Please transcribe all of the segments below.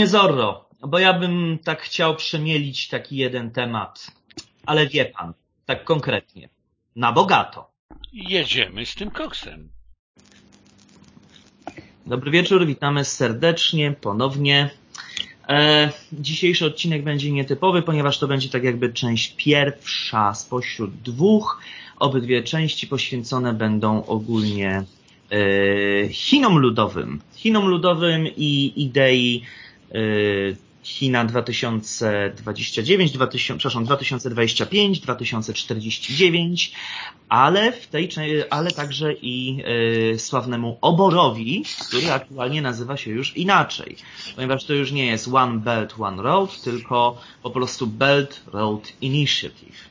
Panie Zorro, bo ja bym tak chciał przemielić taki jeden temat, ale wie pan, tak konkretnie, na bogato. Jedziemy z tym koksem. Dobry wieczór, witamy serdecznie, ponownie. E, dzisiejszy odcinek będzie nietypowy, ponieważ to będzie tak jakby część pierwsza spośród dwóch. Obydwie części poświęcone będą ogólnie e, Chinom ludowym. Chinom ludowym i idei China 2029, 2000, przepraszam, 2025, 2049, ale w tej, ale także i y, sławnemu oborowi, który aktualnie nazywa się już inaczej, ponieważ to już nie jest One Belt, One Road, tylko po prostu Belt Road Initiative.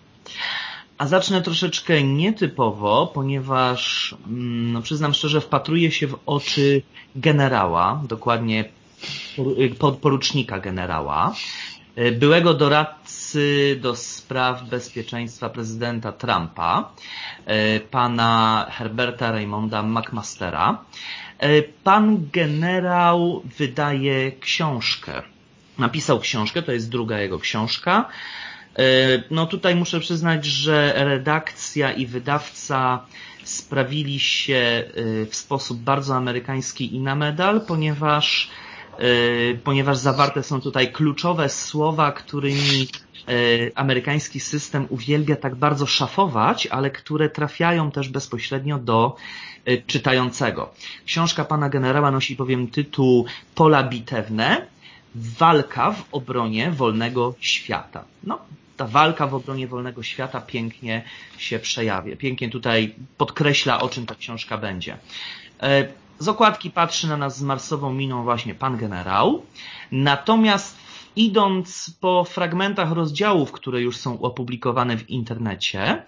A zacznę troszeczkę nietypowo, ponieważ mm, no, przyznam szczerze, wpatruję się w oczy generała, dokładnie porucznika generała, e, byłego doradcy do spraw bezpieczeństwa prezydenta Trumpa, e, pana Herberta Raymonda McMastera. Pan generał wydaje książkę. Napisał książkę, to jest druga jego książka. No tutaj muszę przyznać, że redakcja i wydawca sprawili się w sposób bardzo amerykański i na medal, ponieważ ponieważ zawarte są tutaj kluczowe słowa, którymi e, amerykański system uwielbia tak bardzo szafować, ale które trafiają też bezpośrednio do e, czytającego. Książka pana generała nosi powiem tytuł Pola bitewne, walka w obronie wolnego świata. No, ta walka w obronie wolnego świata pięknie się przejawia. Pięknie tutaj podkreśla, o czym ta książka będzie. Z okładki patrzy na nas z marsową miną właśnie pan generał. Natomiast idąc po fragmentach rozdziałów, które już są opublikowane w internecie,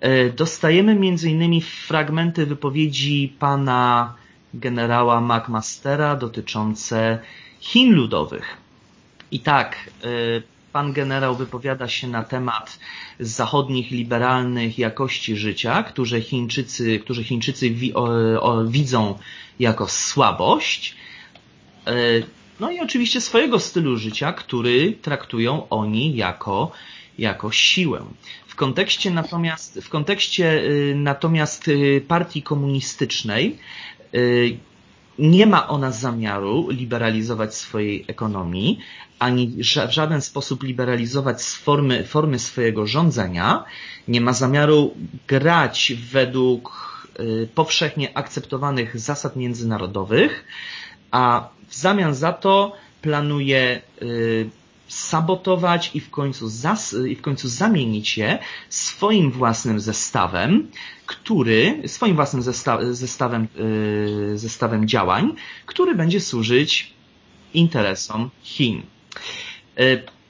e, dostajemy innymi fragmenty wypowiedzi pana generała McMastera dotyczące Chin ludowych. I tak, e, pan generał wypowiada się na temat zachodnich, liberalnych jakości życia, które Chińczycy, którzy Chińczycy wi, o, o, widzą jako słabość. E, no i oczywiście swojego stylu życia, który traktują oni jako, jako siłę. W kontekście natomiast, w kontekście y, natomiast y, partii komunistycznej nie ma ona zamiaru liberalizować swojej ekonomii, ani w żaden sposób liberalizować formy, formy swojego rządzenia, nie ma zamiaru grać według powszechnie akceptowanych zasad międzynarodowych, a w zamian za to planuje y, sabotować i w końcu, zas, i w końcu zamienić je swoim własnym zestawem, który, swoim własnym zesta, zestawem, zestawem działań, który będzie służyć interesom Chin.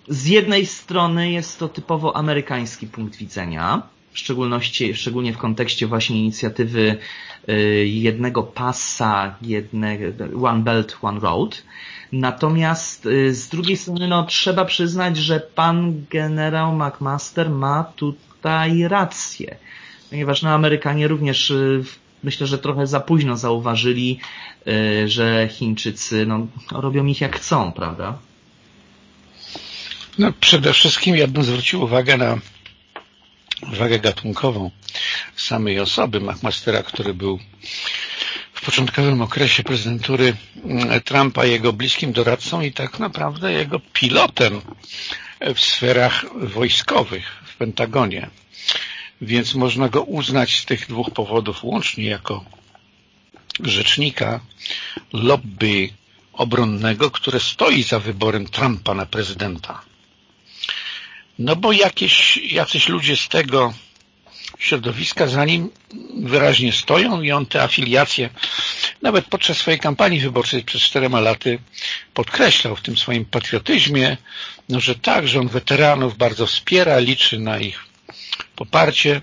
Z jednej strony jest to typowo amerykański punkt widzenia, w szczególności, szczególnie w kontekście właśnie inicjatywy yy, jednego pasa, jednego, One Belt, One Road, Natomiast y, z drugiej strony no, trzeba przyznać, że pan generał McMaster ma tutaj rację. Ponieważ no, Amerykanie również y, myślę, że trochę za późno zauważyli, y, że Chińczycy no, robią ich jak chcą, prawda? No, przede wszystkim ja bym zwrócił uwagę na wagę gatunkową samej osoby McMastera, który był początkowym okresie prezydentury mm, Trumpa jego bliskim doradcą i tak naprawdę jego pilotem w sferach wojskowych w Pentagonie. Więc można go uznać z tych dwóch powodów łącznie jako rzecznika lobby obronnego, które stoi za wyborem Trumpa na prezydenta. No bo jakieś, jacyś ludzie z tego środowiska za nim wyraźnie stoją i on te afiliacje nawet podczas swojej kampanii wyborczej przez czterema laty podkreślał w tym swoim patriotyzmie, no, że tak, że on weteranów bardzo wspiera, liczy na ich poparcie,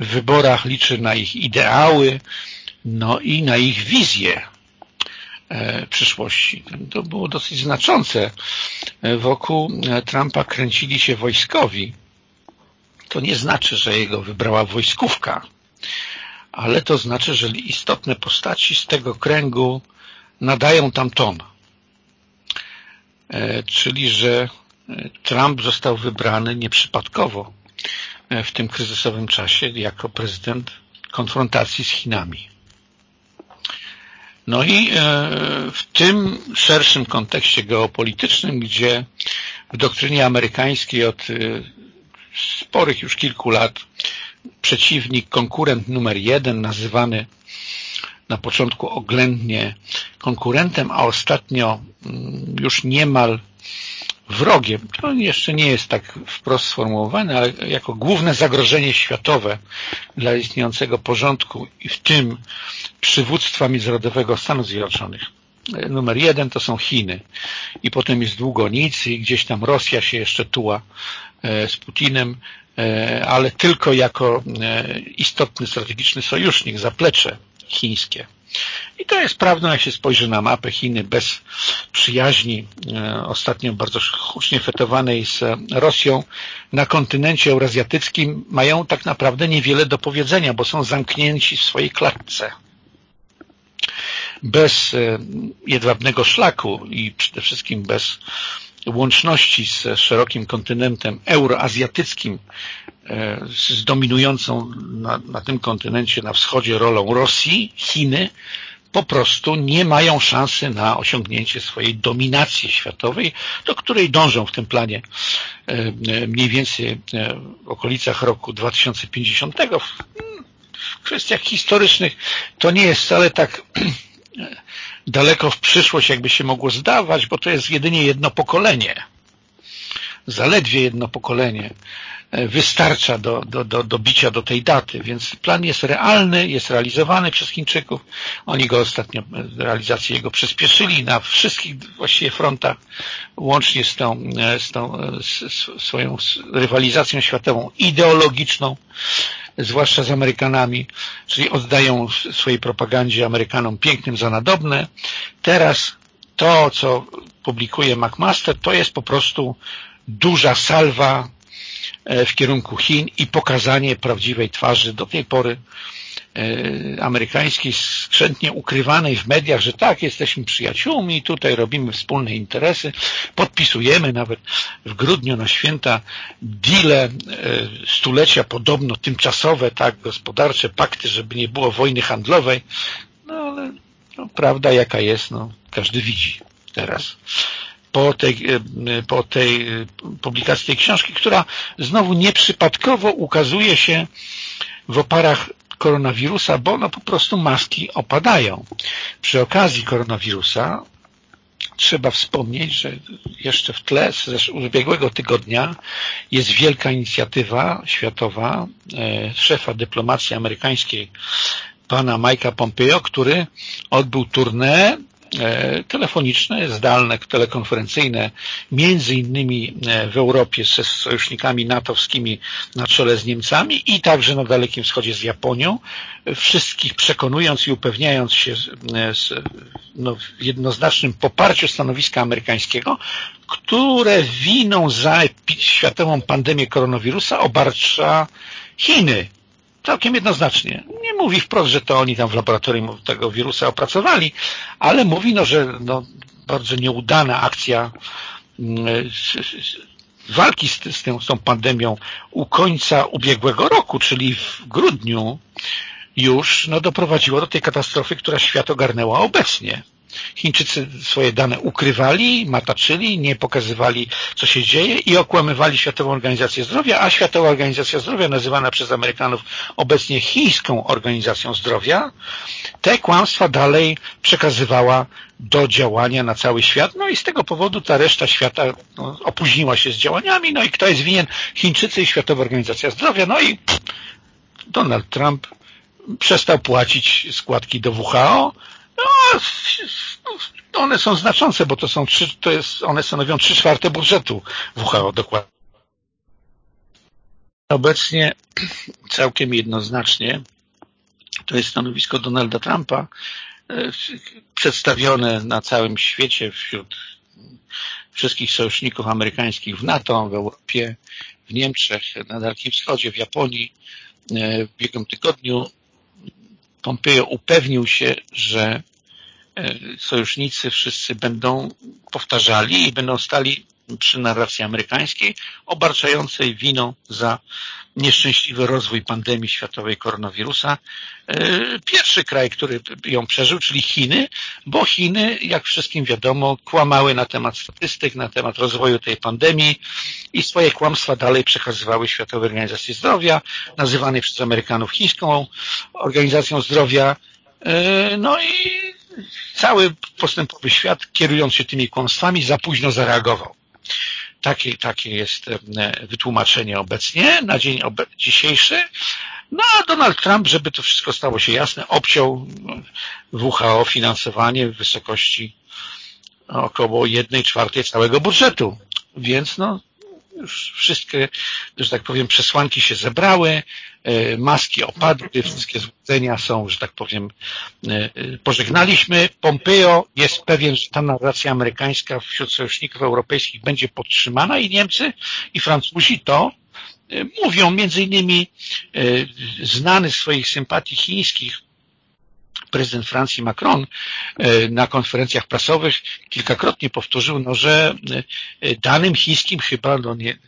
w wyborach liczy na ich ideały, no i na ich wizję przyszłości. To było dosyć znaczące. E, wokół e, Trumpa kręcili się wojskowi, to nie znaczy, że jego wybrała wojskówka, ale to znaczy, że istotne postaci z tego kręgu nadają tam ton. czyli że Trump został wybrany nieprzypadkowo w tym kryzysowym czasie jako prezydent konfrontacji z Chinami. No i w tym szerszym kontekście geopolitycznym, gdzie w doktrynie amerykańskiej od sporych już kilku lat przeciwnik, konkurent numer jeden, nazywany na początku oględnie konkurentem, a ostatnio mm, już niemal wrogiem. To jeszcze nie jest tak wprost sformułowane, ale jako główne zagrożenie światowe dla istniejącego porządku i w tym przywództwa międzynarodowego Stanów Zjednoczonych. Numer jeden to są Chiny i potem jest długo nic i gdzieś tam Rosja się jeszcze tuła e, z Putinem, e, ale tylko jako e, istotny strategiczny sojusznik, zaplecze chińskie. I to jest prawdą, jak się spojrzy na mapę Chiny bez przyjaźni, e, ostatnio bardzo hucznie fetowanej z Rosją, na kontynencie eurazjatyckim mają tak naprawdę niewiele do powiedzenia, bo są zamknięci w swojej klatce. Bez e, jedwabnego szlaku i przede wszystkim bez łączności z szerokim kontynentem euroazjatyckim, e, z dominującą na, na tym kontynencie na wschodzie rolą Rosji, Chiny, po prostu nie mają szansy na osiągnięcie swojej dominacji światowej, do której dążą w tym planie e, mniej więcej e, w okolicach roku 2050. W kwestiach historycznych to nie jest wcale tak daleko w przyszłość, jakby się mogło zdawać, bo to jest jedynie jedno pokolenie. Zaledwie jedno pokolenie e, wystarcza do, do, do, do bicia do tej daty, więc plan jest realny, jest realizowany przez Chińczyków. Oni go ostatnio, e, realizację jego przyspieszyli na wszystkich właściwie frontach, łącznie z tą, e, z tą z swoją rywalizacją światową ideologiczną, zwłaszcza z Amerykanami, czyli oddają swojej propagandzie Amerykanom pięknym za nadobne. Teraz to, co publikuje McMaster, to jest po prostu duża salwa e, w kierunku Chin i pokazanie prawdziwej twarzy do tej pory amerykańskiej skrzętnie ukrywanej w mediach, że tak, jesteśmy przyjaciółmi, tutaj robimy wspólne interesy, podpisujemy nawet w grudniu na święta deale e, stulecia podobno tymczasowe, tak, gospodarcze, pakty, żeby nie było wojny handlowej, no ale no, prawda jaka jest, no każdy widzi teraz. Po tej, e, po tej publikacji tej książki, która znowu nieprzypadkowo ukazuje się w oparach koronawirusa, bo no po prostu maski opadają. Przy okazji koronawirusa trzeba wspomnieć, że jeszcze w tle z ubiegłego tygodnia jest wielka inicjatywa światowa e, szefa dyplomacji amerykańskiej pana Mike'a Pompeo, który odbył turnę E, telefoniczne, zdalne, telekonferencyjne, między innymi e, w Europie ze sojusznikami natowskimi na czele z Niemcami i także na Dalekim Wschodzie z Japonią, wszystkich przekonując i upewniając się e, z, no, w jednoznacznym poparciu stanowiska amerykańskiego, które winą za światową pandemię koronawirusa obarcza Chiny, całkiem jednoznacznie. Nie mówi wprost, że to oni tam w laboratorium tego wirusa opracowali, ale mówi, no, że no, bardzo nieudana akcja mm, walki z, z, tą, z tą pandemią u końca ubiegłego roku, czyli w grudniu już no, doprowadziło do tej katastrofy, która świat ogarnęła obecnie. Chińczycy swoje dane ukrywali, mataczyli, nie pokazywali, co się dzieje i okłamywali Światową Organizację Zdrowia, a Światowa Organizacja Zdrowia, nazywana przez Amerykanów obecnie Chińską Organizacją Zdrowia, te kłamstwa dalej przekazywała do działania na cały świat, no i z tego powodu ta reszta świata no, opóźniła się z działaniami, no i kto jest winien? Chińczycy i Światowa Organizacja Zdrowia, no i Donald Trump przestał płacić składki do WHO, one są znaczące, bo to są trzy, to jest, one stanowią trzy czwarte budżetu WHO dokładnie. Obecnie całkiem jednoznacznie to jest stanowisko Donalda Trumpa e, przedstawione na całym świecie wśród wszystkich sojuszników amerykańskich w NATO, w Europie, w Niemczech, na Dalekim Wschodzie, w Japonii. E, w ubiegłym tygodniu Pompeo upewnił się, że sojusznicy wszyscy będą powtarzali i będą stali przy narracji amerykańskiej obarczającej winą za nieszczęśliwy rozwój pandemii światowej koronawirusa. E, pierwszy kraj, który ją przeżył, czyli Chiny, bo Chiny, jak wszystkim wiadomo, kłamały na temat statystyk, na temat rozwoju tej pandemii i swoje kłamstwa dalej przekazywały Światowej Organizacji Zdrowia, nazywanej przez Amerykanów chińską organizacją zdrowia. E, no i cały postępowy świat, kierując się tymi kłamstwami, za późno zareagował. Takie, takie jest e, wytłumaczenie obecnie, na dzień dzisiejszy. No a Donald Trump, żeby to wszystko stało się jasne, obciął WHO finansowanie w wysokości około jednej czwartej całego budżetu. Więc no, już wszystkie, że tak powiem, przesłanki się zebrały, e, maski opadły, wszystkie złudzenia są, że tak powiem, e, e, pożegnaliśmy. Pompeo jest pewien, że ta narracja amerykańska wśród sojuszników europejskich będzie podtrzymana i Niemcy i Francuzi to mówią między innymi znany z swoich sympatii chińskich prezydent Francji Macron e, na konferencjach prasowych kilkakrotnie powtórzył, no, że e, danym chińskim chyba no nie,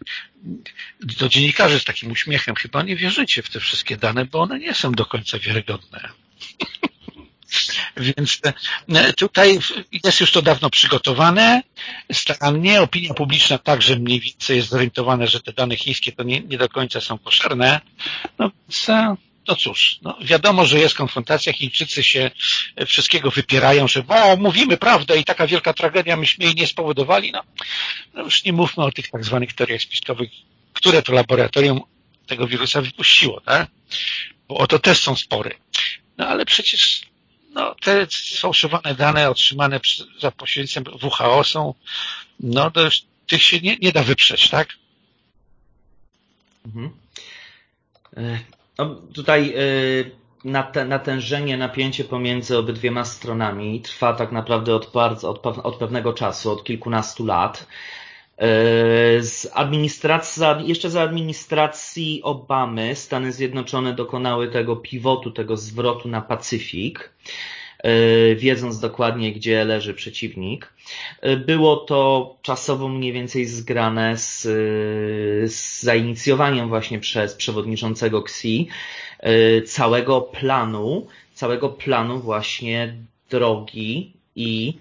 do dziennikarzy z takim uśmiechem chyba nie wierzycie w te wszystkie dane, bo one nie są do końca wiarygodne. Więc e, tutaj jest już to dawno przygotowane, starannie. Opinia publiczna także mniej więcej jest zorientowana, że te dane chińskie to nie, nie do końca są koszerne. No, no cóż, no wiadomo, że jest konfrontacja, Chińczycy się wszystkiego wypierają, że mówimy prawdę i taka wielka tragedia myśmy jej nie spowodowali. No, no już nie mówmy o tych tak zwanych teoriach spiskowych, które to laboratorium tego wirusa wypuściło, tak? Bo o to też są spory. No ale przecież no, te sfałszowane dane otrzymane za pośrednictwem WHO są, no to już tych się nie, nie da wyprzeć, tak? Mhm. No, tutaj y, natężenie, napięcie pomiędzy obydwiema stronami trwa tak naprawdę od, bardzo, od pewnego czasu, od kilkunastu lat. Y, z administracji, jeszcze za administracji Obamy Stany Zjednoczone dokonały tego pivotu, tego zwrotu na Pacyfik. E, wiedząc dokładnie, gdzie leży przeciwnik. E, było to czasowo mniej więcej zgrane z, z zainicjowaniem właśnie przez przewodniczącego Xi e, całego planu, całego planu właśnie drogi i,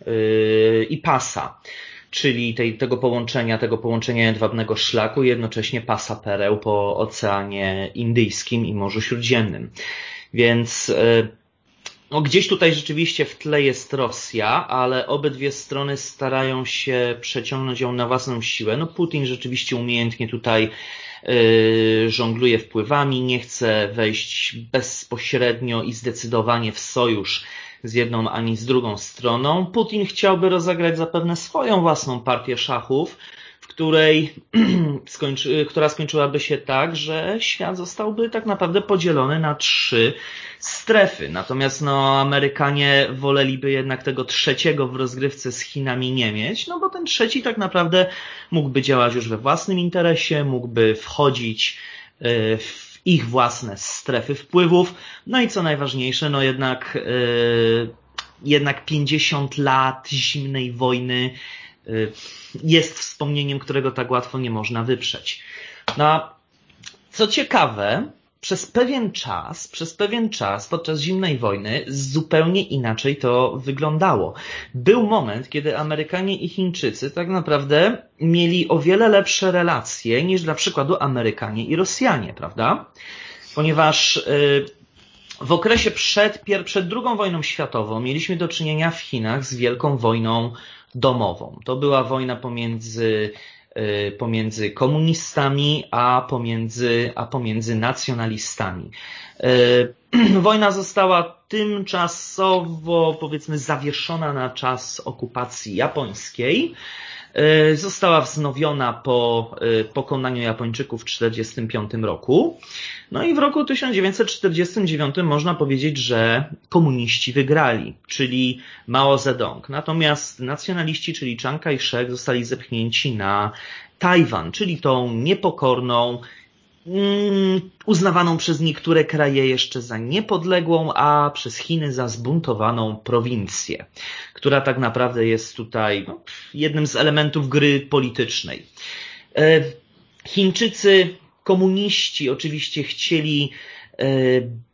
i pasa czyli tej, tego połączenia, tego połączenia jedwabnego szlaku, jednocześnie pasa pereł po Oceanie Indyjskim i Morzu Śródziemnym. Więc no, gdzieś tutaj rzeczywiście w tle jest Rosja, ale obydwie strony starają się przeciągnąć ją na własną siłę. No, Putin rzeczywiście umiejętnie tutaj yy, żongluje wpływami, nie chce wejść bezpośrednio i zdecydowanie w sojusz z jedną ani z drugą stroną. Putin chciałby rozegrać zapewne swoją własną partię szachów, której, skończy, która skończyłaby się tak, że świat zostałby tak naprawdę podzielony na trzy strefy. Natomiast no, Amerykanie woleliby jednak tego trzeciego w rozgrywce z Chinami nie mieć, no bo ten trzeci tak naprawdę mógłby działać już we własnym interesie, mógłby wchodzić y, w ich własne strefy wpływów. No i co najważniejsze, no jednak, y, jednak 50 lat zimnej wojny jest wspomnieniem, którego tak łatwo nie można wyprzeć. No, co ciekawe, przez pewien czas, przez pewien czas podczas zimnej wojny zupełnie inaczej to wyglądało. Był moment, kiedy Amerykanie i Chińczycy tak naprawdę mieli o wiele lepsze relacje niż dla przykładu Amerykanie i Rosjanie, prawda? Ponieważ y, w okresie przed, przed II wojną światową mieliśmy do czynienia w Chinach z wielką wojną domową. To była wojna pomiędzy Y, pomiędzy komunistami, a pomiędzy, a pomiędzy nacjonalistami. Y, wojna została tymczasowo, powiedzmy, zawieszona na czas okupacji japońskiej. Y, została wznowiona po pokonaniu Japończyków w 1945 roku. No i w roku 1949 można powiedzieć, że komuniści wygrali, czyli Mao Zedong. Natomiast nacjonaliści, czyli Chiang Kai-shek zostali zepchnięci na Tajwan, czyli tą niepokorną uznawaną przez niektóre kraje jeszcze za niepodległą, a przez Chiny za zbuntowaną prowincję, która tak naprawdę jest tutaj no, jednym z elementów gry politycznej. E, Chińczycy, komuniści oczywiście chcieli e,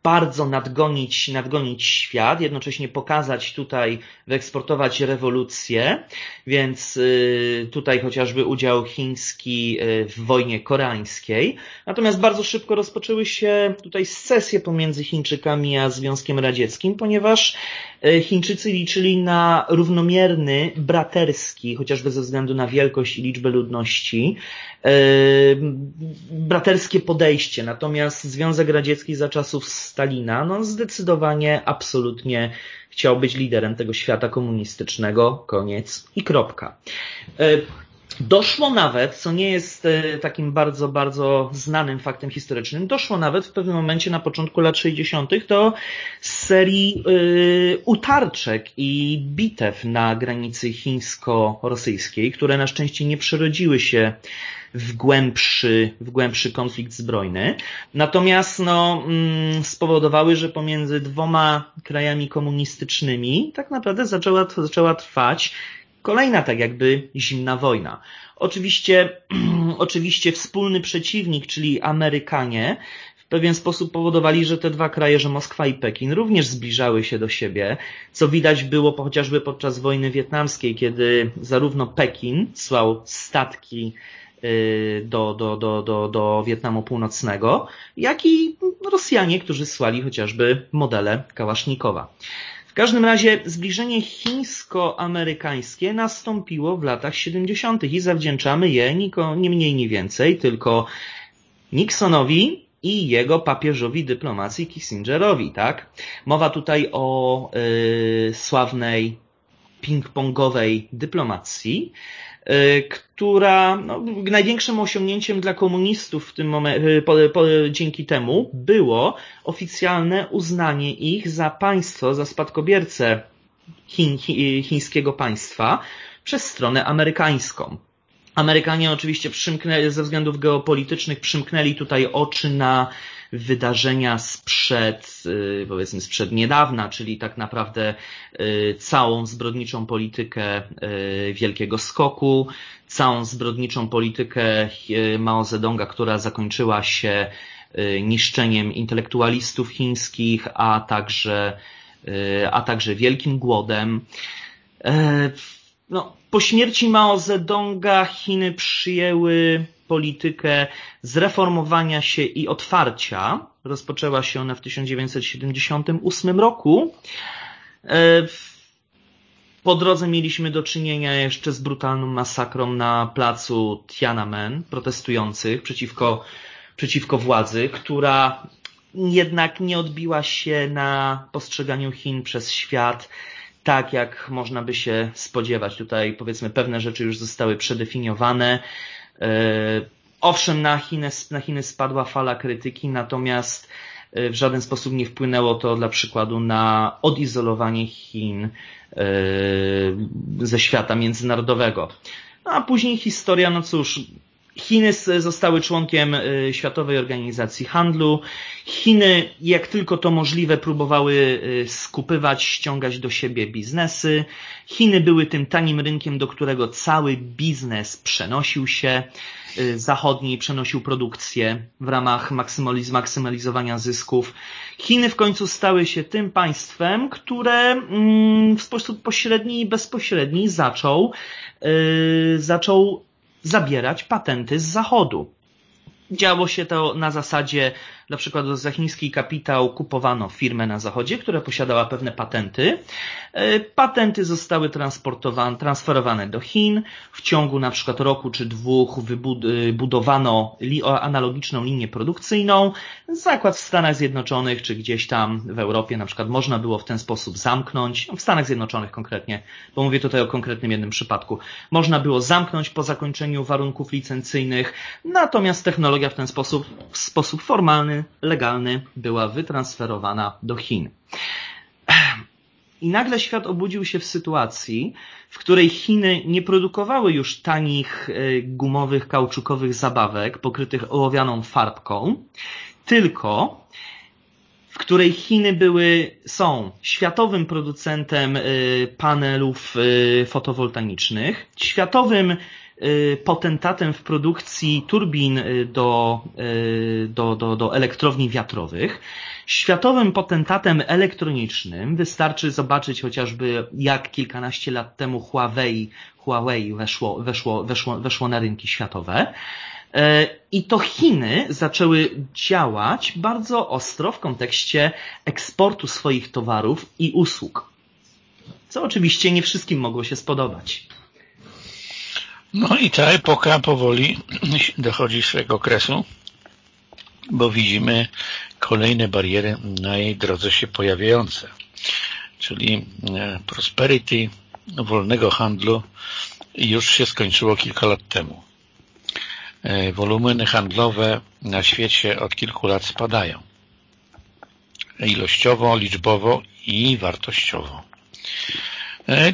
bardzo nadgonić, nadgonić świat, jednocześnie pokazać tutaj, wyeksportować rewolucję, więc y, tutaj chociażby udział chiński y, w wojnie koreańskiej. Natomiast bardzo szybko rozpoczęły się tutaj secesje pomiędzy Chińczykami a Związkiem Radzieckim, ponieważ y, Chińczycy liczyli na równomierny, braterski, chociażby ze względu na wielkość i liczbę ludności, braterskie podejście. Natomiast Związek Radziecki za czasów Stalina, no zdecydowanie, absolutnie chciał być liderem tego świata komunistycznego, koniec i kropka. E, doszło nawet, co nie jest e, takim bardzo, bardzo znanym faktem historycznym, doszło nawet w pewnym momencie na początku lat 60. do serii y, utarczek i bitew na granicy chińsko-rosyjskiej, które na szczęście nie przerodziły się w głębszy, w głębszy konflikt zbrojny. Natomiast no, mm, spowodowały, że pomiędzy dwoma krajami komunistycznymi tak naprawdę zaczęła, zaczęła trwać kolejna tak jakby zimna wojna. Oczywiście, oczywiście wspólny przeciwnik, czyli Amerykanie, w pewien sposób powodowali, że te dwa kraje, że Moskwa i Pekin również zbliżały się do siebie, co widać było chociażby podczas wojny wietnamskiej, kiedy zarówno Pekin słał statki do, do, do, do, do Wietnamu Północnego, jak i Rosjanie, którzy słali chociażby modele Kałasznikowa. W każdym razie zbliżenie chińsko-amerykańskie nastąpiło w latach 70. i zawdzięczamy je nie mniej, nie więcej, tylko Nixonowi i jego papieżowi dyplomacji Kissingerowi, tak? Mowa tutaj o yy, sławnej ping-pongowej dyplomacji, Y, która no, największym osiągnięciem dla komunistów w tym momencie, po, po, dzięki temu było oficjalne uznanie ich za państwo, za spadkobiercę Chin, chińskiego państwa przez stronę amerykańską. Amerykanie oczywiście przymknęli, ze względów geopolitycznych przymknęli tutaj oczy na wydarzenia sprzed, y, powiedzmy sprzed niedawna, czyli tak naprawdę y, całą zbrodniczą politykę y, wielkiego skoku, całą zbrodniczą politykę Mao Zedonga, która zakończyła się niszczeniem intelektualistów chińskich, a także, a także wielkim głodem. No, po śmierci Mao Zedonga Chiny przyjęły politykę zreformowania się i otwarcia. Rozpoczęła się ona w 1978 roku. E, po drodze mieliśmy do czynienia jeszcze z brutalną masakrą na placu Tiananmen protestujących przeciwko, przeciwko władzy, która jednak nie odbiła się na postrzeganiu Chin przez świat tak, jak można by się spodziewać. Tutaj powiedzmy pewne rzeczy już zostały przedefiniowane. E, owszem, na Chiny, na Chiny spadła fala krytyki, natomiast e, w żaden sposób nie wpłynęło to dla przykładu na odizolowanie Chin e, ze świata międzynarodowego. No a później historia, no cóż, Chiny zostały członkiem Światowej Organizacji Handlu. Chiny, jak tylko to możliwe, próbowały skupywać, ściągać do siebie biznesy. Chiny były tym tanim rynkiem, do którego cały biznes przenosił się zachodni, przenosił produkcję w ramach maksymaliz maksymalizowania zysków. Chiny w końcu stały się tym państwem, które mm, w sposób pośredni i bezpośredni zaczął, zaczął zabierać patenty z zachodu. Działo się to na zasadzie, na przykład za chiński kapitał kupowano firmę na zachodzie, która posiadała pewne patenty. E, patenty zostały transferowane do Chin. W ciągu na przykład roku czy dwóch wybudowano analogiczną linię produkcyjną. Zakład w Stanach Zjednoczonych czy gdzieś tam w Europie na przykład można było w ten sposób zamknąć, w Stanach Zjednoczonych konkretnie, bo mówię tutaj o konkretnym jednym przypadku. Można było zamknąć po zakończeniu warunków licencyjnych, natomiast technologia w ten sposób, w sposób formalny, legalny była wytransferowana do Chin. I nagle świat obudził się w sytuacji, w której Chiny nie produkowały już tanich gumowych, kauczukowych zabawek pokrytych ołowianą farbką, tylko w której Chiny były, są światowym producentem panelów fotowoltaicznych, światowym potentatem w produkcji turbin do, do, do, do elektrowni wiatrowych, światowym potentatem elektronicznym. Wystarczy zobaczyć chociażby, jak kilkanaście lat temu Huawei, Huawei weszło, weszło, weszło, weszło na rynki światowe. I to Chiny zaczęły działać bardzo ostro w kontekście eksportu swoich towarów i usług. Co oczywiście nie wszystkim mogło się spodobać. No i ta epoka powoli dochodzi swojego kresu, bo widzimy kolejne bariery na jej drodze się pojawiające, czyli prosperity wolnego handlu już się skończyło kilka lat temu. Wolumeny handlowe na świecie od kilku lat spadają. Ilościowo, liczbowo i wartościowo.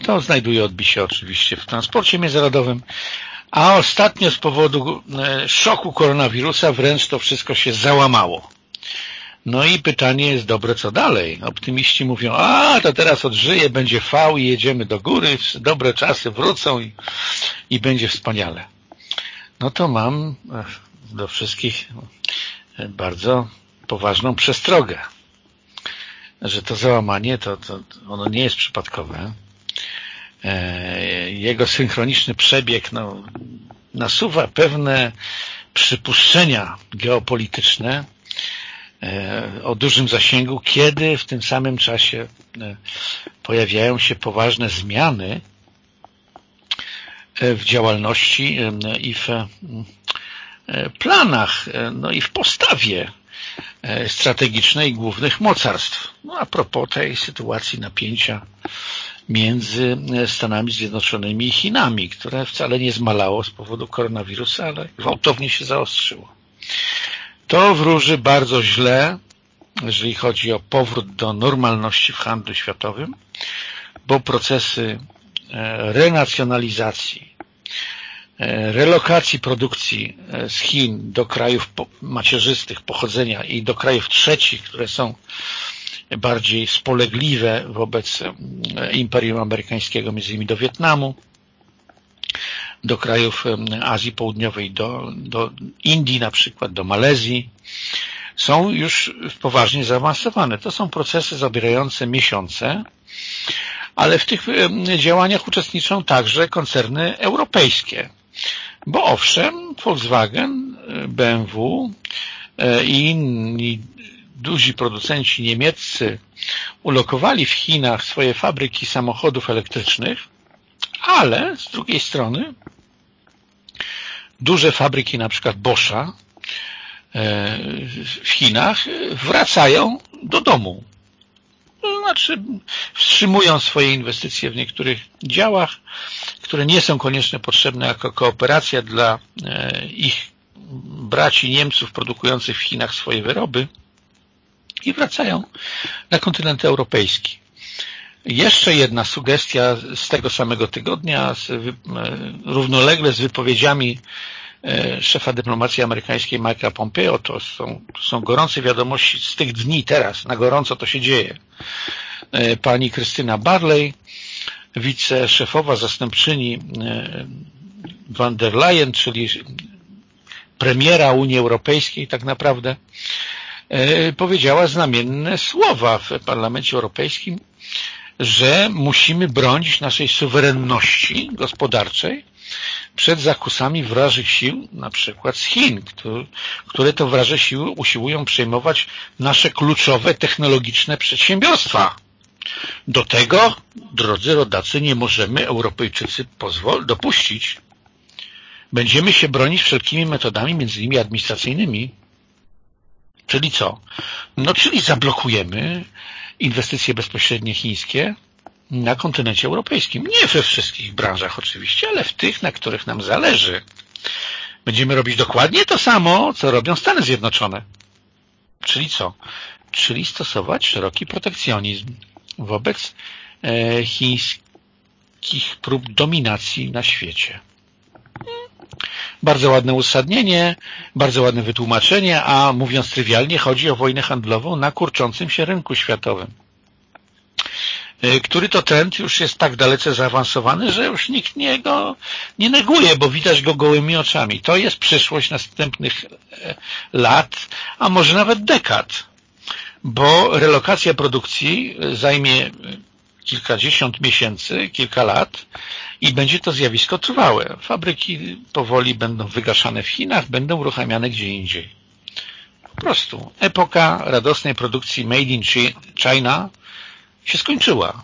To znajduje odbicie oczywiście w transporcie międzynarodowym, a ostatnio z powodu szoku koronawirusa wręcz to wszystko się załamało. No i pytanie jest dobre, co dalej? Optymiści mówią, a to teraz odżyje, będzie fał i jedziemy do góry, dobre czasy wrócą i, i będzie wspaniale. No to mam do wszystkich bardzo poważną przestrogę, że to załamanie to, to ono nie jest przypadkowe. Jego synchroniczny przebieg no, nasuwa pewne przypuszczenia geopolityczne, o dużym zasięgu, kiedy w tym samym czasie pojawiają się poważne zmiany w działalności i w planach, no i w postawie strategicznej głównych mocarstw. No a propos tej sytuacji napięcia między Stanami Zjednoczonymi i Chinami, które wcale nie zmalało z powodu koronawirusa, ale gwałtownie się zaostrzyło. To wróży bardzo źle, jeżeli chodzi o powrót do normalności w handlu światowym, bo procesy renacjonalizacji, relokacji produkcji z Chin do krajów macierzystych pochodzenia i do krajów trzecich, które są bardziej spolegliwe wobec Imperium Amerykańskiego, między innymi do Wietnamu, do krajów Azji Południowej, do, do Indii na przykład, do Malezji, są już poważnie zaawansowane. To są procesy zabierające miesiące, ale w tych działaniach uczestniczą także koncerny europejskie. Bo owszem, Volkswagen, BMW i inni duzi producenci niemieccy ulokowali w Chinach swoje fabryki samochodów elektrycznych, ale z drugiej strony duże fabryki, na przykład Boscha w Chinach wracają do domu. To znaczy wstrzymują swoje inwestycje w niektórych działach, które nie są koniecznie potrzebne jako kooperacja dla ich braci Niemców produkujących w Chinach swoje wyroby i wracają na kontynent europejski. Jeszcze jedna sugestia z tego samego tygodnia, z, równolegle z wypowiedziami szefa dyplomacji amerykańskiej Mike'a Pompeo, to są, to są gorące wiadomości z tych dni teraz, na gorąco to się dzieje. Pani Krystyna Barley, wiceszefowa zastępczyni van der Leyen, czyli premiera Unii Europejskiej tak naprawdę, powiedziała znamienne słowa w Parlamencie Europejskim, że musimy bronić naszej suwerenności gospodarczej przed zakusami wrażych sił, na przykład z Chin, które to wraże siły usiłują przejmować nasze kluczowe technologiczne przedsiębiorstwa. Do tego, drodzy rodacy, nie możemy Europejczycy pozwol dopuścić. Będziemy się bronić wszelkimi metodami, między innymi administracyjnymi. Czyli co? No, czyli zablokujemy inwestycje bezpośrednie chińskie na kontynencie europejskim. Nie we wszystkich branżach oczywiście, ale w tych, na których nam zależy. Będziemy robić dokładnie to samo, co robią Stany Zjednoczone. Czyli co? Czyli stosować szeroki protekcjonizm wobec chińskich prób dominacji na świecie. Bardzo ładne uzasadnienie, bardzo ładne wytłumaczenie, a mówiąc trywialnie, chodzi o wojnę handlową na kurczącym się rynku światowym. Y, który to trend już jest tak dalece zaawansowany, że już nikt nie go nie neguje, bo widać go gołymi oczami. To jest przyszłość następnych e, lat, a może nawet dekad, bo relokacja produkcji zajmie kilkadziesiąt miesięcy, kilka lat i będzie to zjawisko trwałe. Fabryki powoli będą wygaszane w Chinach, będą uruchamiane gdzie indziej. Po prostu. Epoka radosnej produkcji Made in China się skończyła.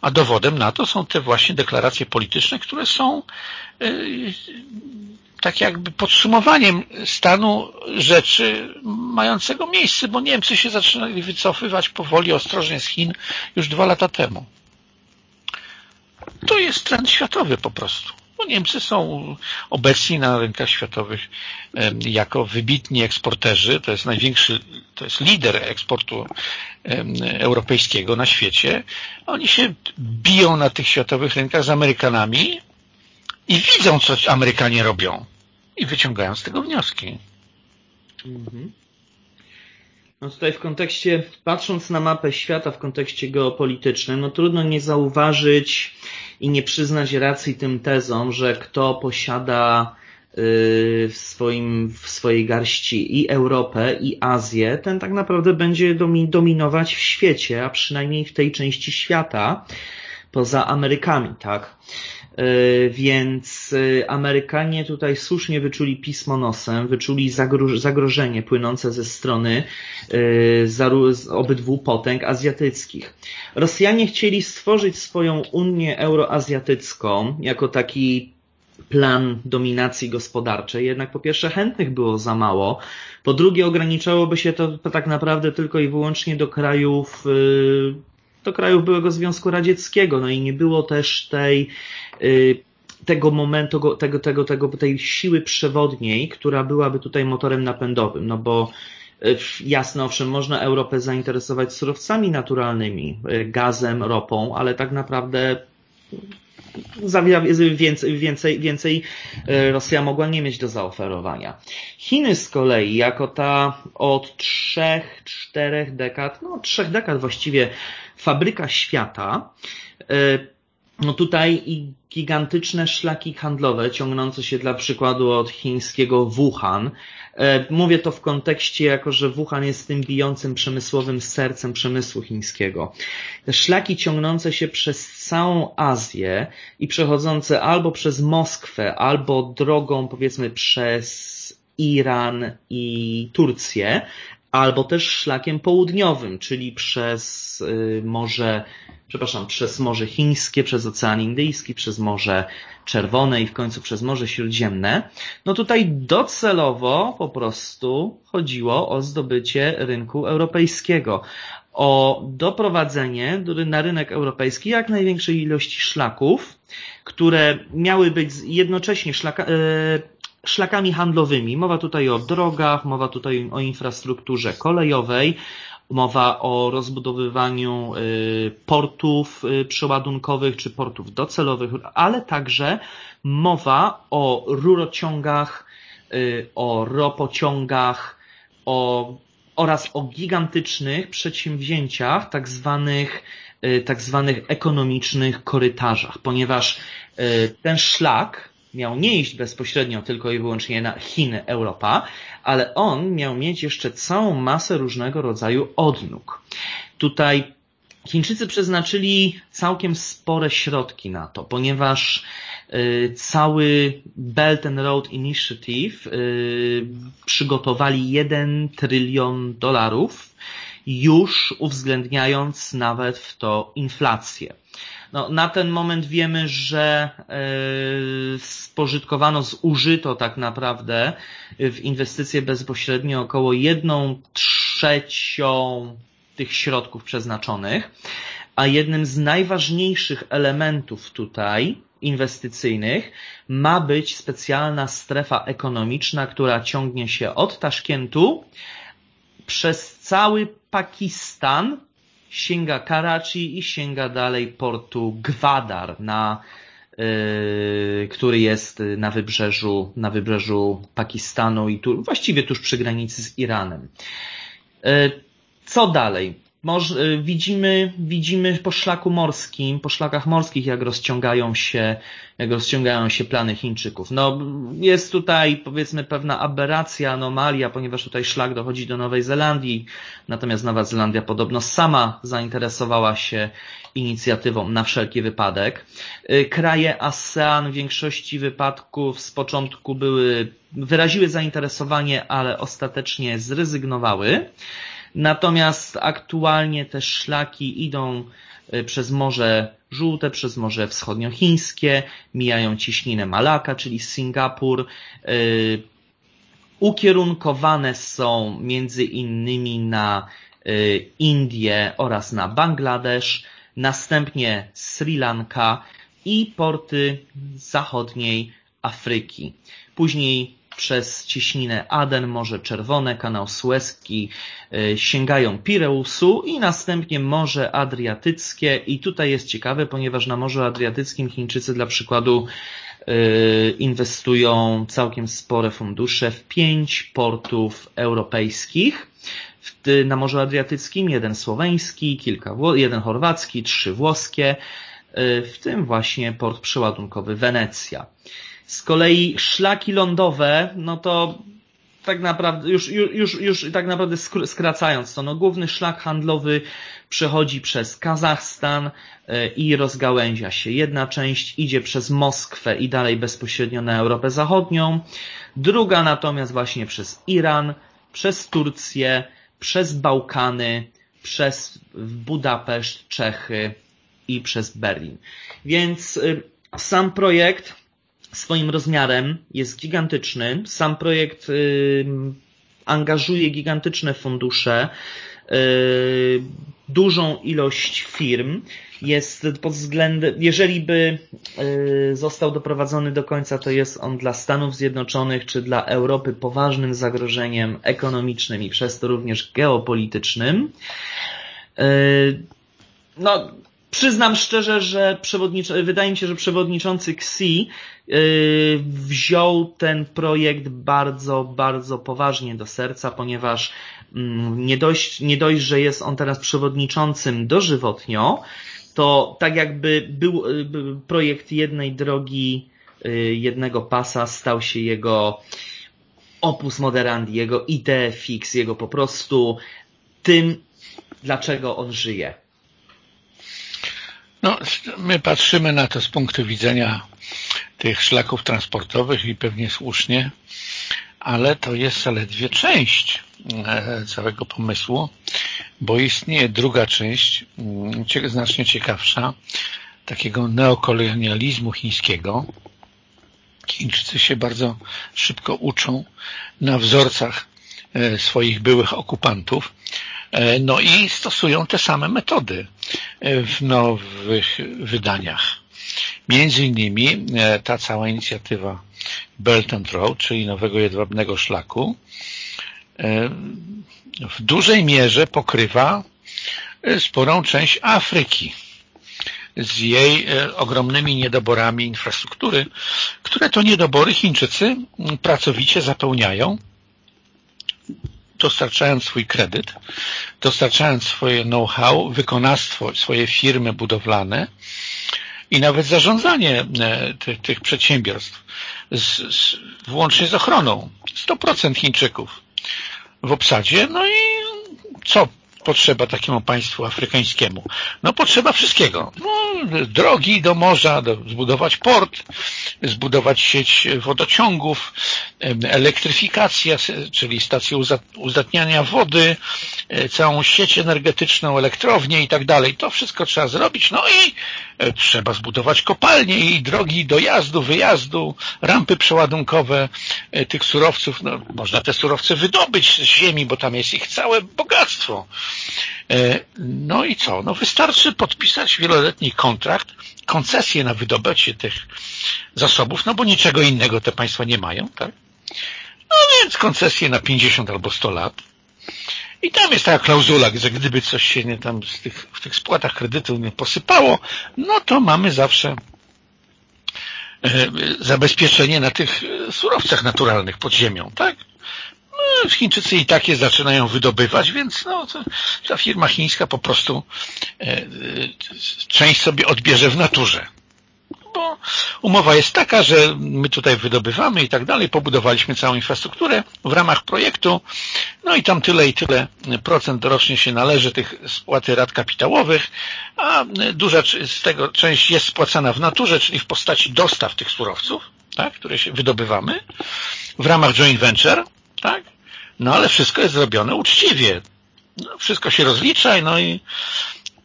A dowodem na to są te właśnie deklaracje polityczne, które są yy, tak jakby podsumowaniem stanu rzeczy mającego miejsce, bo Niemcy się zaczynali wycofywać powoli, ostrożnie z Chin już dwa lata temu. To jest trend światowy po prostu. Bo Niemcy są obecni na rynkach światowych jako wybitni eksporterzy. To jest największy, to jest lider eksportu europejskiego na świecie. Oni się biją na tych światowych rynkach z Amerykanami i widzą, co Amerykanie robią i wyciągają z tego wnioski. Mhm. No tutaj w kontekście, patrząc na mapę świata w kontekście geopolitycznym, no trudno nie zauważyć i nie przyznać racji tym tezom, że kto posiada y, w, swoim, w swojej garści i Europę, i Azję, ten tak naprawdę będzie dominować w świecie, a przynajmniej w tej części świata, poza Amerykami, tak? E, więc e, Amerykanie tutaj słusznie wyczuli pismo nosem, wyczuli zagrożenie płynące ze strony e, obydwu potęg azjatyckich. Rosjanie chcieli stworzyć swoją Unię Euroazjatycką jako taki plan dominacji gospodarczej, jednak po pierwsze chętnych było za mało, po drugie ograniczałoby się to, to tak naprawdę tylko i wyłącznie do krajów do krajów byłego Związku Radzieckiego, no i nie było też tej y, tego momentu, tego, tego, tego, tej siły przewodniej, która byłaby tutaj motorem napędowym, no bo y, jasne, owszem, można Europę zainteresować surowcami naturalnymi, y, gazem, ropą, ale tak naprawdę więcej, więcej, więcej Rosja mogła nie mieć do zaoferowania. Chiny z kolei, jako ta od trzech, czterech dekad, no trzech dekad właściwie fabryka świata, e, no tutaj i gigantyczne szlaki handlowe ciągnące się dla przykładu od chińskiego Wuhan. E, mówię to w kontekście, jako że Wuhan jest tym bijącym przemysłowym sercem przemysłu chińskiego. Te szlaki ciągnące się przez całą Azję i przechodzące albo przez Moskwę, albo drogą powiedzmy przez Iran i Turcję, albo też szlakiem południowym, czyli przez y, morze, przepraszam, przez Morze Chińskie, przez Ocean Indyjski, przez Morze Czerwone i w końcu przez Morze Śródziemne. No tutaj docelowo po prostu chodziło o zdobycie rynku europejskiego, o doprowadzenie na rynek europejski jak największej ilości szlaków, które miały być jednocześnie szlaka, y, szlakami handlowymi. Mowa tutaj o drogach, mowa tutaj o infrastrukturze kolejowej, mowa o rozbudowywaniu y, portów y, przeładunkowych czy portów docelowych, ale także mowa o rurociągach, y, o ropociągach, o, oraz o gigantycznych przedsięwzięciach, tak zwanych, tak zwanych ekonomicznych korytarzach, ponieważ ten szlak miał nie iść bezpośrednio tylko i wyłącznie na Chiny, Europa, ale on miał mieć jeszcze całą masę różnego rodzaju odnóg. Tutaj Chińczycy przeznaczyli całkiem spore środki na to, ponieważ y, cały Belt and Road Initiative y, przygotowali 1 trylion dolarów, już uwzględniając nawet w to inflację. No, na ten moment wiemy, że yy, spożytkowano, zużyto tak naprawdę w inwestycje bezpośrednie około jedną trzecią tych środków przeznaczonych, a jednym z najważniejszych elementów tutaj inwestycyjnych ma być specjalna strefa ekonomiczna, która ciągnie się od Taszkentu przez cały Pakistan sięga Karachi i sięga dalej portu Gwadar, na, yy, który jest na wybrzeżu, na wybrzeżu Pakistanu i tu, właściwie tuż przy granicy z Iranem. Yy, co dalej? Może, widzimy, widzimy po szlaku morskim, po szlakach morskich, jak rozciągają się, jak rozciągają się plany Chińczyków. No, jest tutaj, powiedzmy, pewna aberracja, anomalia, ponieważ tutaj szlak dochodzi do Nowej Zelandii, natomiast Nowa Zelandia podobno sama zainteresowała się inicjatywą na wszelki wypadek. Kraje ASEAN w większości wypadków z początku były, wyraziły zainteresowanie, ale ostatecznie zrezygnowały. Natomiast aktualnie te szlaki idą y, przez Morze Żółte, przez Morze Wschodniochińskie, mijają ciśninę Malaka, czyli Singapur. Y, ukierunkowane są między innymi na y, Indię oraz na Bangladesz, następnie Sri Lanka i porty zachodniej Afryki. Później przez cieśninę Aden, Morze Czerwone, kanał Suezki e, sięgają Pireusu i następnie Morze Adriatyckie i tutaj jest ciekawe, ponieważ na Morzu Adriatyckim Chińczycy dla przykładu e, inwestują całkiem spore fundusze w pięć portów europejskich. Na Morzu Adriatyckim jeden słoweński, kilka, jeden chorwacki, trzy włoskie, e, w tym właśnie port przeładunkowy Wenecja. Z kolei szlaki lądowe, no to tak naprawdę, już, już, już tak naprawdę skracając to, no główny szlak handlowy przechodzi przez Kazachstan e, i rozgałęzia się. Jedna część idzie przez Moskwę i dalej bezpośrednio na Europę Zachodnią, druga natomiast właśnie przez Iran, przez Turcję, przez Bałkany, przez Budapeszt, Czechy i przez Berlin. Więc y, sam projekt swoim rozmiarem jest gigantyczny. Sam projekt y, angażuje gigantyczne fundusze, y, dużą ilość firm. Jest pod względem, jeżeli by y, został doprowadzony do końca, to jest on dla Stanów Zjednoczonych czy dla Europy poważnym zagrożeniem ekonomicznym i przez to również geopolitycznym. No, Przyznam szczerze, że wydaje mi się, że przewodniczący Xi yy, wziął ten projekt bardzo, bardzo poważnie do serca, ponieważ mm, nie dość, nie dość, że jest on teraz przewodniczącym dożywotnio, to tak jakby był yy, projekt jednej drogi, yy, jednego pasa stał się jego opus moderandi, jego idee fix, jego po prostu tym, dlaczego on żyje. No, my patrzymy na to z punktu widzenia tych szlaków transportowych i pewnie słusznie, ale to jest zaledwie część e, całego pomysłu, bo istnieje druga część, mm, znacznie ciekawsza, takiego neokolonializmu chińskiego. Chińczycy się bardzo szybko uczą na wzorcach e, swoich byłych okupantów, E, no i stosują te same metody w nowych wydaniach. Między innymi e, ta cała inicjatywa Belt and Road, czyli nowego jedwabnego szlaku, w dużej mierze pokrywa sporą część Afryki z jej ogromnymi niedoborami infrastruktury, które to niedobory Chińczycy pracowicie zapełniają dostarczając swój kredyt, dostarczając swoje know-how, wykonawstwo, swoje firmy budowlane i nawet zarządzanie e, tych, tych przedsiębiorstw, z, z, włącznie z ochroną. 100% Chińczyków w obsadzie, no i co potrzeba takiemu państwu afrykańskiemu? No potrzeba wszystkiego. No, drogi do morza, do, zbudować port, zbudować sieć wodociągów, elektryfikacja, czyli stacje uzdatniania wody, e, całą sieć energetyczną, elektrownię i tak dalej. To wszystko trzeba zrobić. No i trzeba zbudować kopalnie i drogi dojazdu, wyjazdu, rampy przeładunkowe e, tych surowców. No, można te surowce wydobyć z ziemi, bo tam jest ich całe bogactwo. No i co? No wystarczy podpisać wieloletni kontrakt, koncesję na wydobycie tych zasobów, no bo niczego innego te państwa nie mają, tak? No więc koncesję na 50 albo 100 lat I tam jest taka klauzula, że gdyby coś się nie tam z tych, w tych spłatach kredytów nie posypało, no to mamy zawsze e, zabezpieczenie na tych surowcach naturalnych pod ziemią, tak? No, Chińczycy i takie zaczynają wydobywać, więc no, ta firma chińska po prostu e, część sobie odbierze w naturze bo umowa jest taka, że my tutaj wydobywamy i tak dalej, pobudowaliśmy całą infrastrukturę w ramach projektu, no i tam tyle i tyle procent rocznie się należy tych spłaty rat kapitałowych, a duża z tego część jest spłacana w naturze, czyli w postaci dostaw tych surowców, tak, które się wydobywamy w ramach joint venture, tak, no ale wszystko jest zrobione uczciwie. No, wszystko się rozlicza, no i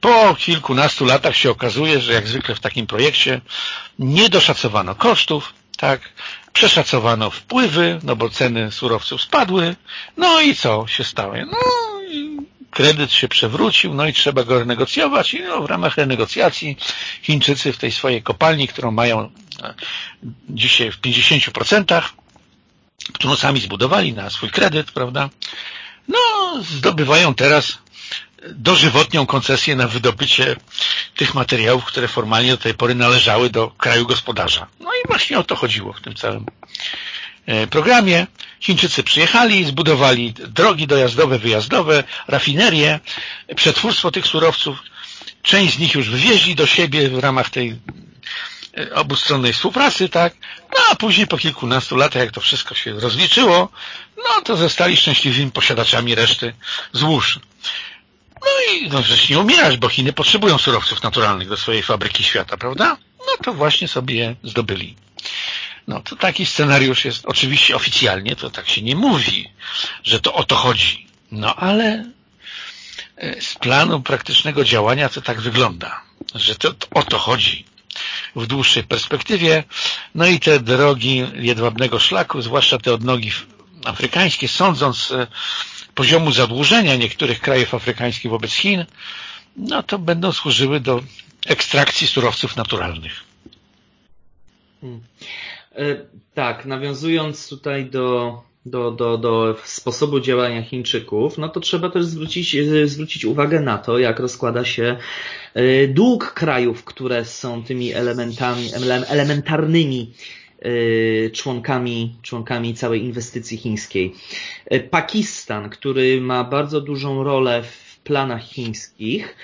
po kilkunastu latach się okazuje, że jak zwykle w takim projekcie nie doszacowano kosztów, tak, przeszacowano wpływy, no bo ceny surowców spadły, no i co się stało? No kredyt się przewrócił, no i trzeba go renegocjować. I no, w ramach renegocjacji Chińczycy w tej swojej kopalni, którą mają e, dzisiaj w 50%, którą sami zbudowali na swój kredyt, prawda, no zdobywają teraz dożywotnią koncesję na wydobycie tych materiałów, które formalnie do tej pory należały do kraju gospodarza. No i właśnie o to chodziło w tym całym e, programie. Chińczycy przyjechali, zbudowali drogi dojazdowe, wyjazdowe, rafinerie, przetwórstwo tych surowców. Część z nich już wywieźli do siebie w ramach tej e, obustronnej współpracy, tak? No a później po kilkunastu latach, jak to wszystko się rozliczyło, no to zostali szczęśliwymi posiadaczami reszty złóż. No i no, żeś nie umierasz, bo Chiny potrzebują surowców naturalnych do swojej fabryki świata, prawda? No to właśnie sobie je zdobyli. No to taki scenariusz jest oczywiście oficjalnie, to tak się nie mówi, że to o to chodzi. No ale e, z planu praktycznego działania to tak wygląda, że to, to o to chodzi w dłuższej perspektywie. No i te drogi jedwabnego szlaku, zwłaszcza te odnogi afrykańskie, sądząc e, poziomu zadłużenia niektórych krajów afrykańskich wobec Chin, no to będą służyły do ekstrakcji surowców naturalnych. E, tak, nawiązując tutaj do, do, do, do sposobu działania Chińczyków, no to trzeba też zwrócić, e, zwrócić uwagę na to, jak rozkłada się e, dług krajów, które są tymi elementami, elementarnymi członkami, członkami całej inwestycji chińskiej. Y, Pakistan, który ma bardzo dużą rolę w planach chińskich,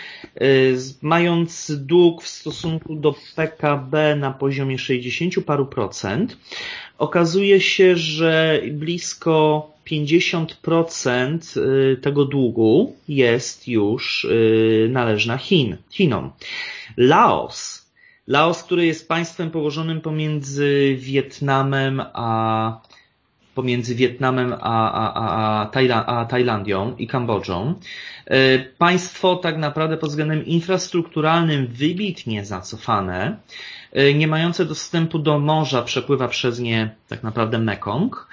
y, mając dług w stosunku do PKB na poziomie 60 paru procent, okazuje się, że blisko 50% tego długu jest już należna Chin, Chinom. Laos Laos, który jest państwem położonym pomiędzy Wietnamem a pomiędzy Wietnamem a, a, a, a, a Tajlandią i Kambodżą. E, państwo tak naprawdę pod względem infrastrukturalnym wybitnie zacofane, e, nie mające dostępu do morza, przepływa przez nie tak naprawdę Mekong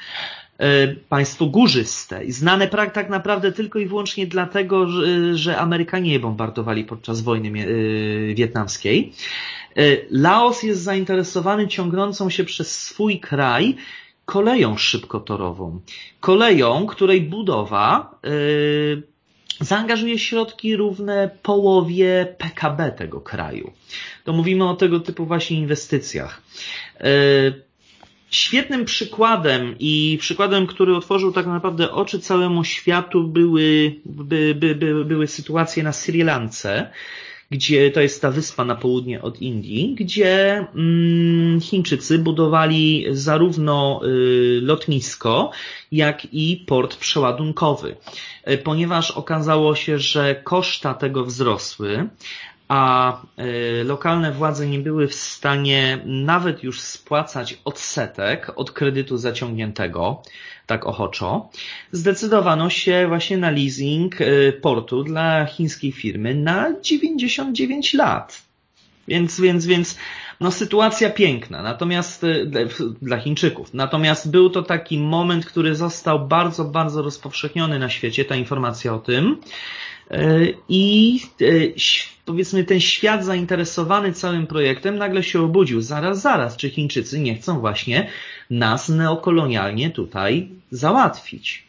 państwo górzyste znane tak naprawdę tylko i wyłącznie dlatego, że Amerykanie je bombardowali podczas wojny wietnamskiej. E, Laos jest zainteresowany ciągnącą się przez swój kraj koleją szybkotorową. Koleją, której budowa zaangażuje środki równe połowie PKB tego kraju. To mówimy o tego typu właśnie inwestycjach. Świetnym przykładem i przykładem, który otworzył tak naprawdę oczy całemu światu były, by, by, by, były sytuacje na Sri Lance, gdzie to jest ta wyspa na południe od Indii, gdzie mm, Chińczycy budowali zarówno y, lotnisko, jak i port przeładunkowy. Y, ponieważ okazało się, że koszta tego wzrosły, a y, lokalne władze nie były w stanie nawet już spłacać odsetek od kredytu zaciągniętego, tak ochoczo, zdecydowano się właśnie na leasing y, portu dla chińskiej firmy na 99 lat. Więc, więc, więc, no sytuacja piękna, natomiast y, dla Chińczyków. Natomiast był to taki moment, który został bardzo, bardzo rozpowszechniony na świecie, ta informacja o tym. I powiedzmy ten świat zainteresowany całym projektem nagle się obudził. Zaraz, zaraz, czy Chińczycy nie chcą właśnie nas neokolonialnie tutaj załatwić.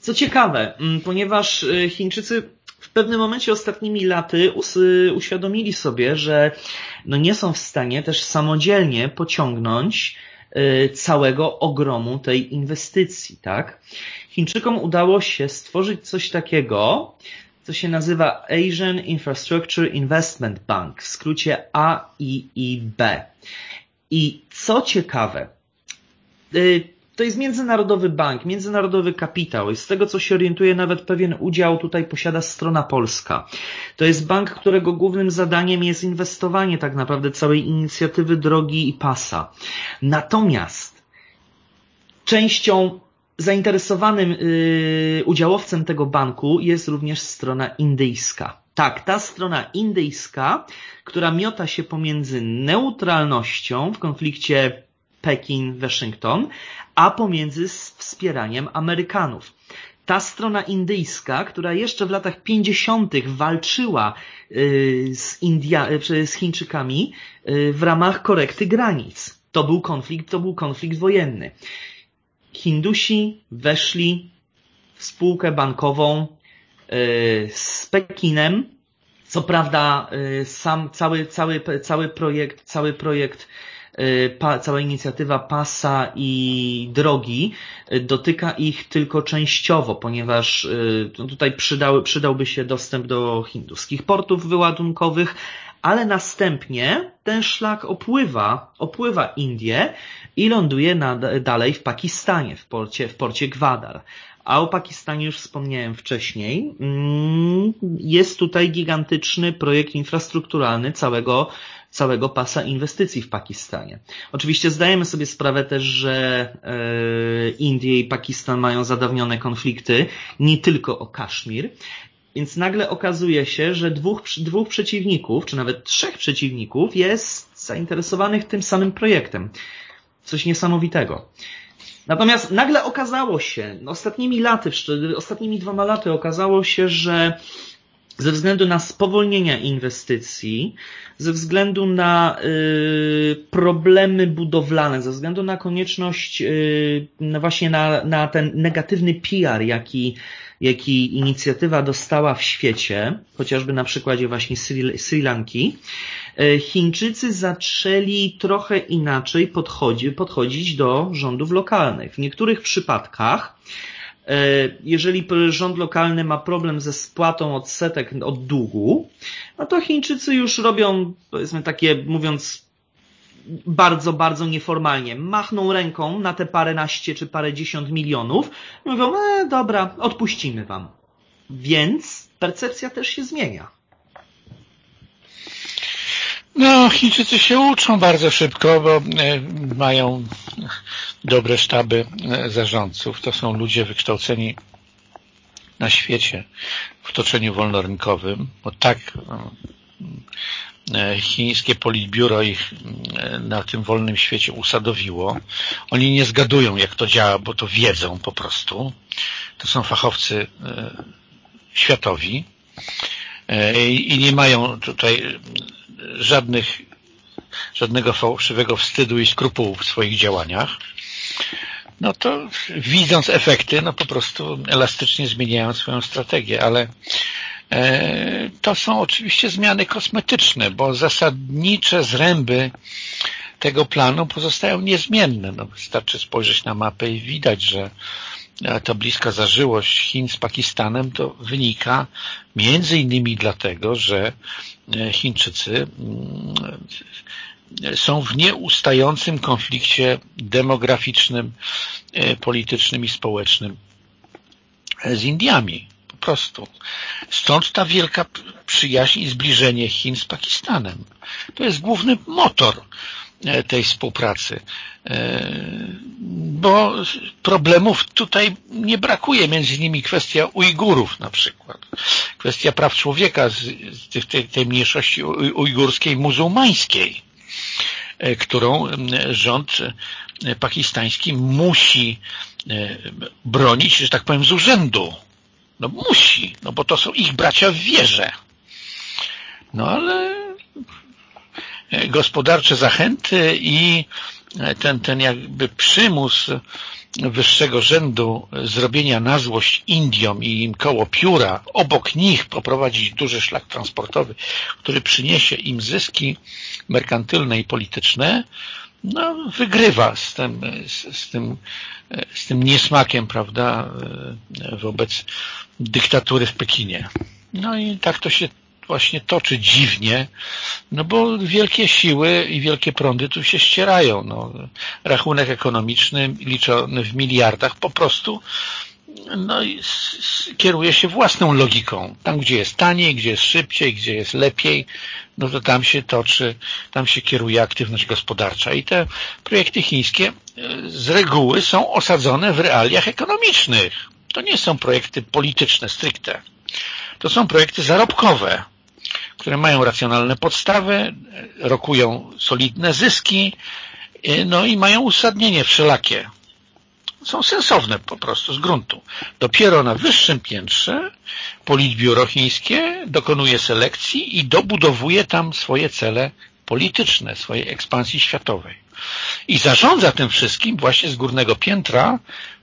Co ciekawe, mm, ponieważ y, Chińczycy w pewnym momencie ostatnimi laty y, uświadomili sobie, że no nie są w stanie też samodzielnie pociągnąć y, całego ogromu tej inwestycji, tak? Chińczykom udało się stworzyć coś takiego, co się nazywa Asian Infrastructure Investment Bank, w skrócie AIIB. I co ciekawe, to jest międzynarodowy bank, międzynarodowy kapitał i z tego co się orientuje nawet pewien udział tutaj posiada strona polska. To jest bank, którego głównym zadaniem jest inwestowanie tak naprawdę całej inicjatywy drogi i pasa. Natomiast częścią zainteresowanym yy, udziałowcem tego banku jest również strona indyjska. Tak, ta strona indyjska, która miota się pomiędzy neutralnością w konflikcie Pekin-Waszyngton, a pomiędzy wspieraniem Amerykanów. Ta strona indyjska, która jeszcze w latach 50. walczyła y, z, India, y, z Chińczykami y, w ramach korekty granic. To był konflikt, to był konflikt wojenny. Hindusi weszli w spółkę bankową z Pekinem. Co prawda sam cały, cały, cały projekt, cały projekt pa, cała inicjatywa pasa i drogi dotyka ich tylko częściowo, ponieważ no tutaj przydałby się dostęp do hinduskich portów wyładunkowych, ale następnie ten szlak opływa, opływa Indię i ląduje na, dalej w Pakistanie, w porcie, w porcie Gwadar. A o Pakistanie już wspomniałem wcześniej. Mm, jest tutaj gigantyczny projekt infrastrukturalny całego całego pasa inwestycji w Pakistanie. Oczywiście zdajemy sobie sprawę też, że e, Indie i Pakistan mają zadawnione konflikty, nie tylko o Kaszmir, więc nagle okazuje się, że dwóch, dwóch przeciwników, czy nawet trzech przeciwników jest zainteresowanych tym samym projektem. Coś niesamowitego. Natomiast nagle okazało się, ostatnimi laty, ostatnimi dwoma laty okazało się, że ze względu na spowolnienia inwestycji, ze względu na y, problemy budowlane, ze względu na konieczność no właśnie na, na ten negatywny PR, jaki, jaki inicjatywa dostała w świecie, chociażby na przykładzie właśnie Sri, Sri Lanki, y, Chińczycy zaczęli trochę inaczej podchodzi, podchodzić do rządów lokalnych. W niektórych przypadkach jeżeli rząd lokalny ma problem ze spłatą odsetek od długu, no to Chińczycy już robią, powiedzmy takie, mówiąc bardzo, bardzo nieformalnie, machną ręką na te paręnaście czy parędziesiąt milionów mówią, e, dobra, odpuścimy wam. Więc percepcja też się zmienia. No, Chińczycy się uczą bardzo szybko, bo e, mają dobre sztaby e, zarządców. To są ludzie wykształceni na świecie w otoczeniu wolnorynkowym, bo tak e, chińskie politbiuro ich na tym wolnym świecie usadowiło. Oni nie zgadują, jak to działa, bo to wiedzą po prostu. To są fachowcy światowi i nie mają tutaj żadnych, żadnego fałszywego wstydu i skrupułów w swoich działaniach, no to widząc efekty, no po prostu elastycznie zmieniają swoją strategię, ale e, to są oczywiście zmiany kosmetyczne, bo zasadnicze zręby tego planu pozostają niezmienne. No, wystarczy spojrzeć na mapę i widać, że ta bliska zażyłość Chin z Pakistanem to wynika między innymi dlatego, że e, Chińczycy mm, są w nieustającym konflikcie demograficznym, e, politycznym i społecznym z Indiami. Po prostu. Stąd ta wielka przyjaźń i zbliżenie Chin z Pakistanem. To jest główny motor E, tej współpracy. E, bo problemów tutaj nie brakuje, między innymi kwestia Ujgurów na przykład, kwestia praw człowieka z, z tej, tej mniejszości ujgurskiej, muzułmańskiej, e, którą rząd pakistański musi bronić, że tak powiem, z urzędu. No musi, no bo to są ich bracia w wierze. No ale gospodarcze zachęty i ten, ten jakby przymus wyższego rzędu zrobienia na złość Indiom i im koło pióra, obok nich poprowadzić duży szlak transportowy, który przyniesie im zyski merkantylne i polityczne, no, wygrywa z tym, z, z, tym, z tym niesmakiem, prawda, wobec dyktatury w Pekinie. No i tak to się właśnie toczy dziwnie, no bo wielkie siły i wielkie prądy tu się ścierają. No, rachunek ekonomiczny liczony w miliardach po prostu no, kieruje się własną logiką. Tam, gdzie jest taniej, gdzie jest szybciej, gdzie jest lepiej, no to tam się toczy, tam się kieruje aktywność gospodarcza. I te projekty chińskie e, z reguły są osadzone w realiach ekonomicznych. To nie są projekty polityczne stricte. To są projekty zarobkowe które mają racjonalne podstawy, rokują solidne zyski, y, no i mają uzasadnienie wszelakie. Są sensowne po prostu z gruntu. Dopiero na wyższym piętrze politbiuro chińskie dokonuje selekcji i dobudowuje tam swoje cele polityczne, swojej ekspansji światowej. I zarządza tym wszystkim właśnie z górnego piętra,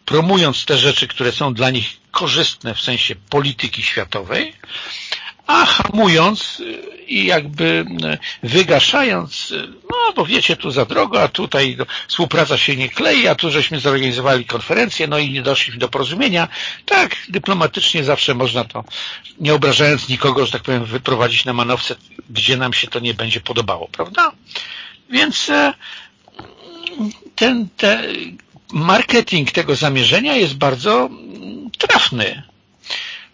promując te rzeczy, które są dla nich korzystne w sensie polityki światowej, a hamując y, i jakby y, wygaszając, y, no bo wiecie, tu za drogo, a tutaj współpraca się nie klei, a tu żeśmy zorganizowali konferencję, no i nie doszliśmy do porozumienia. Tak, dyplomatycznie zawsze można to, nie obrażając nikogo, że tak powiem, wyprowadzić na manowce, gdzie nam się to nie będzie podobało, prawda? Więc ten, ten marketing tego zamierzenia jest bardzo mm, trafny.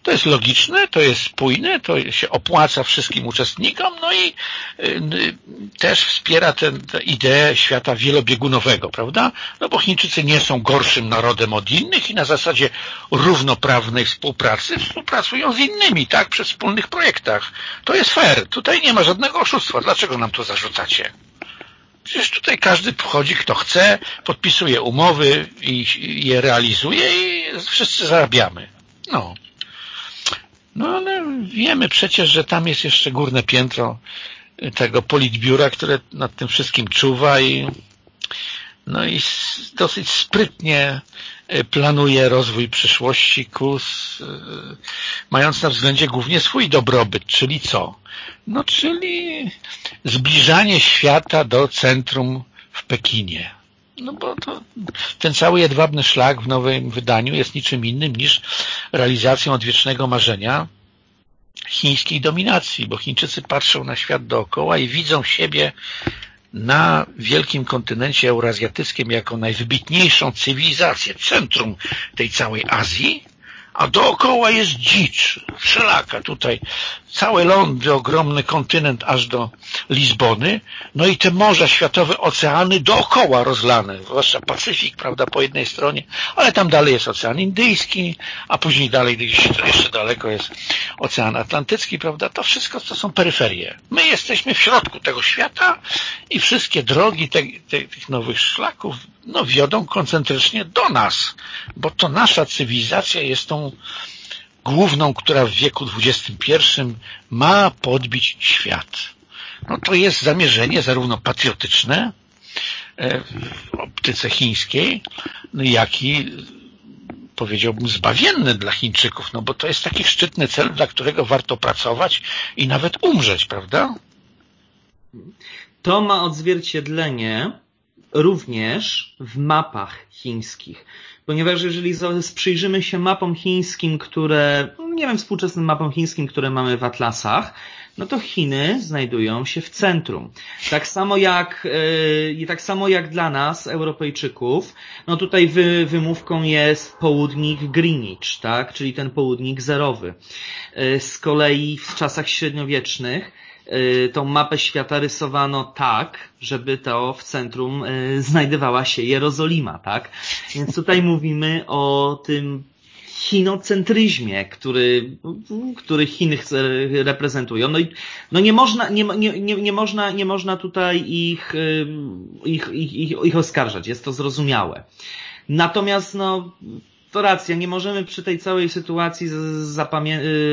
To jest logiczne, to jest spójne, to się opłaca wszystkim uczestnikom, no i y, też wspiera tę ideę świata wielobiegunowego, prawda? No bo Chińczycy nie są gorszym narodem od innych i na zasadzie równoprawnej współpracy współpracują z innymi, tak? Przy wspólnych projektach. To jest fair. Tutaj nie ma żadnego oszustwa. Dlaczego nam to zarzucacie? Przecież tutaj każdy wchodzi, kto chce, podpisuje umowy i je realizuje i wszyscy zarabiamy. No. No ale wiemy przecież, że tam jest jeszcze górne piętro tego politbiura, które nad tym wszystkim czuwa i no i dosyć sprytnie e, planuje rozwój przyszłości KUS, e, mając na względzie głównie swój dobrobyt, czyli co? No czyli zbliżanie świata do centrum w Pekinie. No bo to, ten cały jedwabny szlak w nowym wydaniu jest niczym innym niż realizacją odwiecznego marzenia chińskiej dominacji, bo Chińczycy patrzą na świat dookoła i widzą siebie na wielkim kontynencie eurazjatyckim jako najwybitniejszą cywilizację, centrum tej całej Azji, a dookoła jest dzicz, wszelaka tutaj, całe lądy, ogromny kontynent aż do Lizbony, no i te morza światowe, oceany dookoła rozlane, zwłaszcza Pacyfik, prawda, po jednej stronie, ale tam dalej jest Ocean Indyjski, a później dalej gdzieś jeszcze daleko jest Ocean Atlantycki, prawda, to wszystko to są peryferie. My jesteśmy w środku tego świata i wszystkie drogi te, te, tych nowych szlaków no, wiodą koncentrycznie do nas, bo to nasza cywilizacja jest tą główną, która w wieku XXI ma podbić świat. No to jest zamierzenie zarówno patriotyczne e, w optyce chińskiej, no jak i powiedziałbym zbawienne dla Chińczyków, no bo to jest taki szczytny cel, dla którego warto pracować i nawet umrzeć, prawda? To ma odzwierciedlenie również w mapach chińskich. Ponieważ jeżeli przyjrzymy się mapom chińskim, które, nie wiem, współczesnym mapom chińskim, które mamy w atlasach, no to Chiny znajdują się w centrum. Tak samo jak, yy, tak samo jak dla nas, Europejczyków, no tutaj wy, wymówką jest południk Greenwich, tak? Czyli ten południk zerowy. Yy, z kolei w czasach średniowiecznych tą mapę świata rysowano tak, żeby to w centrum y, znajdowała się Jerozolima, tak? Więc tutaj mówimy o tym chinocentryzmie, który, który Chiny reprezentują. No i no nie można, nie, nie, nie, nie można, nie można tutaj ich, y, ich, ich, ich, ich oskarżać. Jest to zrozumiałe. Natomiast no, to racja, nie możemy przy tej całej sytuacji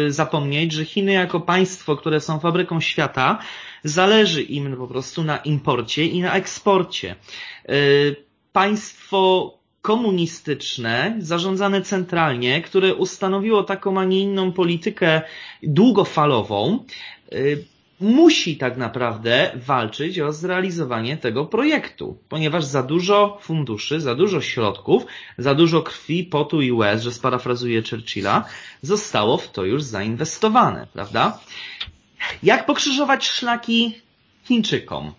y, zapomnieć, że Chiny jako państwo, które są fabryką świata, Zależy im po prostu na imporcie i na eksporcie. Państwo komunistyczne, zarządzane centralnie, które ustanowiło taką, a nie inną politykę długofalową, musi tak naprawdę walczyć o zrealizowanie tego projektu, ponieważ za dużo funduszy, za dużo środków, za dużo krwi, potu i łez, że sparafrazuję Churchilla, zostało w to już zainwestowane, prawda? Jak pokrzyżować szlaki Chińczykom?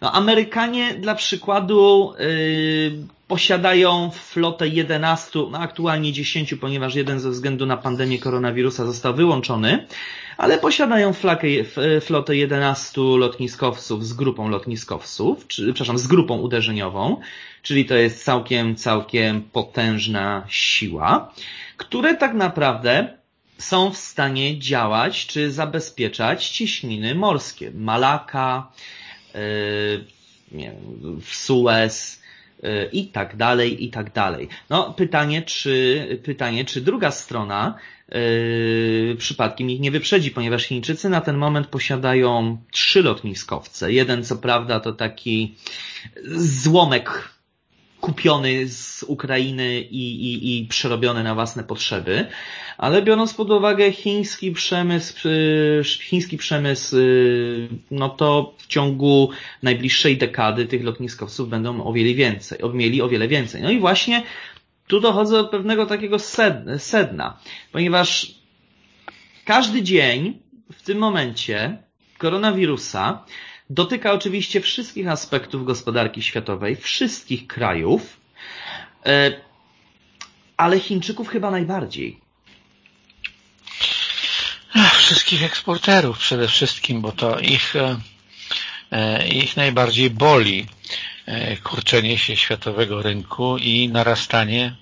No, Amerykanie dla przykładu yy, posiadają flotę 11, no aktualnie 10, ponieważ jeden ze względu na pandemię koronawirusa został wyłączony, ale posiadają flakę, flotę 11 lotniskowców z grupą lotniskowców, czy, przepraszam, z grupą uderzeniową, czyli to jest całkiem, całkiem potężna siła, które tak naprawdę są w stanie działać czy zabezpieczać cieśniny morskie. Malaka, yy, nie wiem, w Suez, i tak dalej, i tak dalej. No, pytanie, czy, pytanie, czy druga strona yy, przypadkiem ich nie wyprzedzi, ponieważ Chińczycy na ten moment posiadają trzy lotniskowce. Jeden, co prawda, to taki złomek kupiony z Ukrainy i, i, i przerobiony na własne potrzeby, ale biorąc pod uwagę chiński przemysł, chiński przemysł, yy, no to w ciągu najbliższej dekady tych lotniskowców będą o wiele więcej, mieli o wiele więcej. No i właśnie tu dochodzę do pewnego takiego sedna, ponieważ każdy dzień w tym momencie koronawirusa dotyka oczywiście wszystkich aspektów gospodarki światowej, wszystkich krajów, e, ale Chińczyków chyba najbardziej. Wszystkich eksporterów przede wszystkim, bo to ich, e, ich najbardziej boli E, kurczenie się światowego rynku i narastanie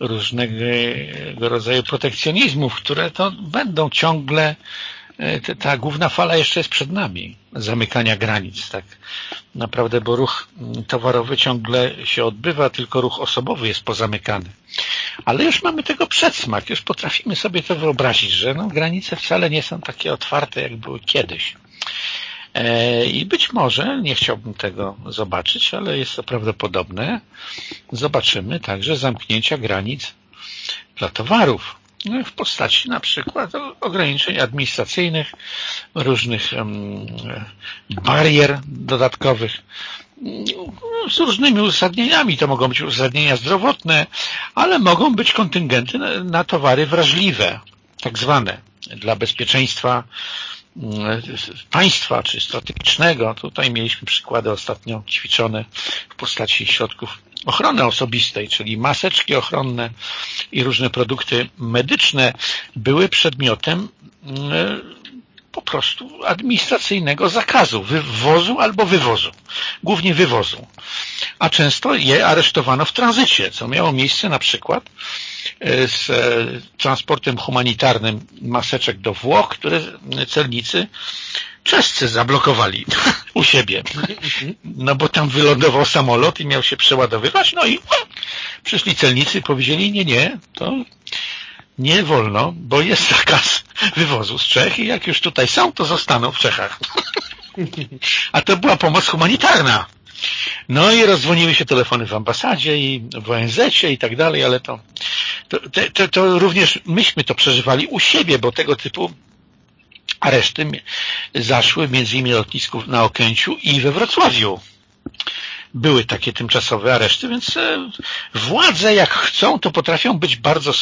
różnego rodzaju protekcjonizmów, które to będą ciągle e, ta główna fala jeszcze jest przed nami, zamykania granic, tak naprawdę, bo ruch towarowy ciągle się odbywa, tylko ruch osobowy jest pozamykany. Ale już mamy tego przedsmak, już potrafimy sobie to wyobrazić, że no, granice wcale nie są takie otwarte, jak były kiedyś. E, I być może, nie chciałbym tego zobaczyć, ale jest to prawdopodobne, zobaczymy także zamknięcia granic dla towarów w postaci na przykład ograniczeń administracyjnych, różnych barier dodatkowych z różnymi uzasadnieniami. To mogą być uzasadnienia zdrowotne, ale mogą być kontyngenty na towary wrażliwe, tak zwane, dla bezpieczeństwa państwa czy strategicznego. Tutaj mieliśmy przykłady ostatnio ćwiczone w postaci środków ochrony osobistej, czyli maseczki ochronne i różne produkty medyczne były przedmiotem po prostu administracyjnego zakazu wywozu albo wywozu, głównie wywozu. A często je aresztowano w tranzycie, co miało miejsce na przykład e, z e, transportem humanitarnym maseczek do Włoch, które celnicy czescy zablokowali u siebie. No bo tam wylądował samolot i miał się przeładowywać, no i przyszli celnicy i powiedzieli, nie, nie, to nie wolno, bo jest zakaz wywozu z Czech i jak już tutaj są, to zostaną w Czechach. A to była pomoc humanitarna. No i rozdzwoniły się telefony w ambasadzie i w ONZ-cie i tak dalej, ale to, to, to, to również myśmy to przeżywali u siebie, bo tego typu areszty zaszły między innymi lotnisków na Okęciu i we Wrocławiu były takie tymczasowe areszty, więc e, władze jak chcą, to potrafią być bardzo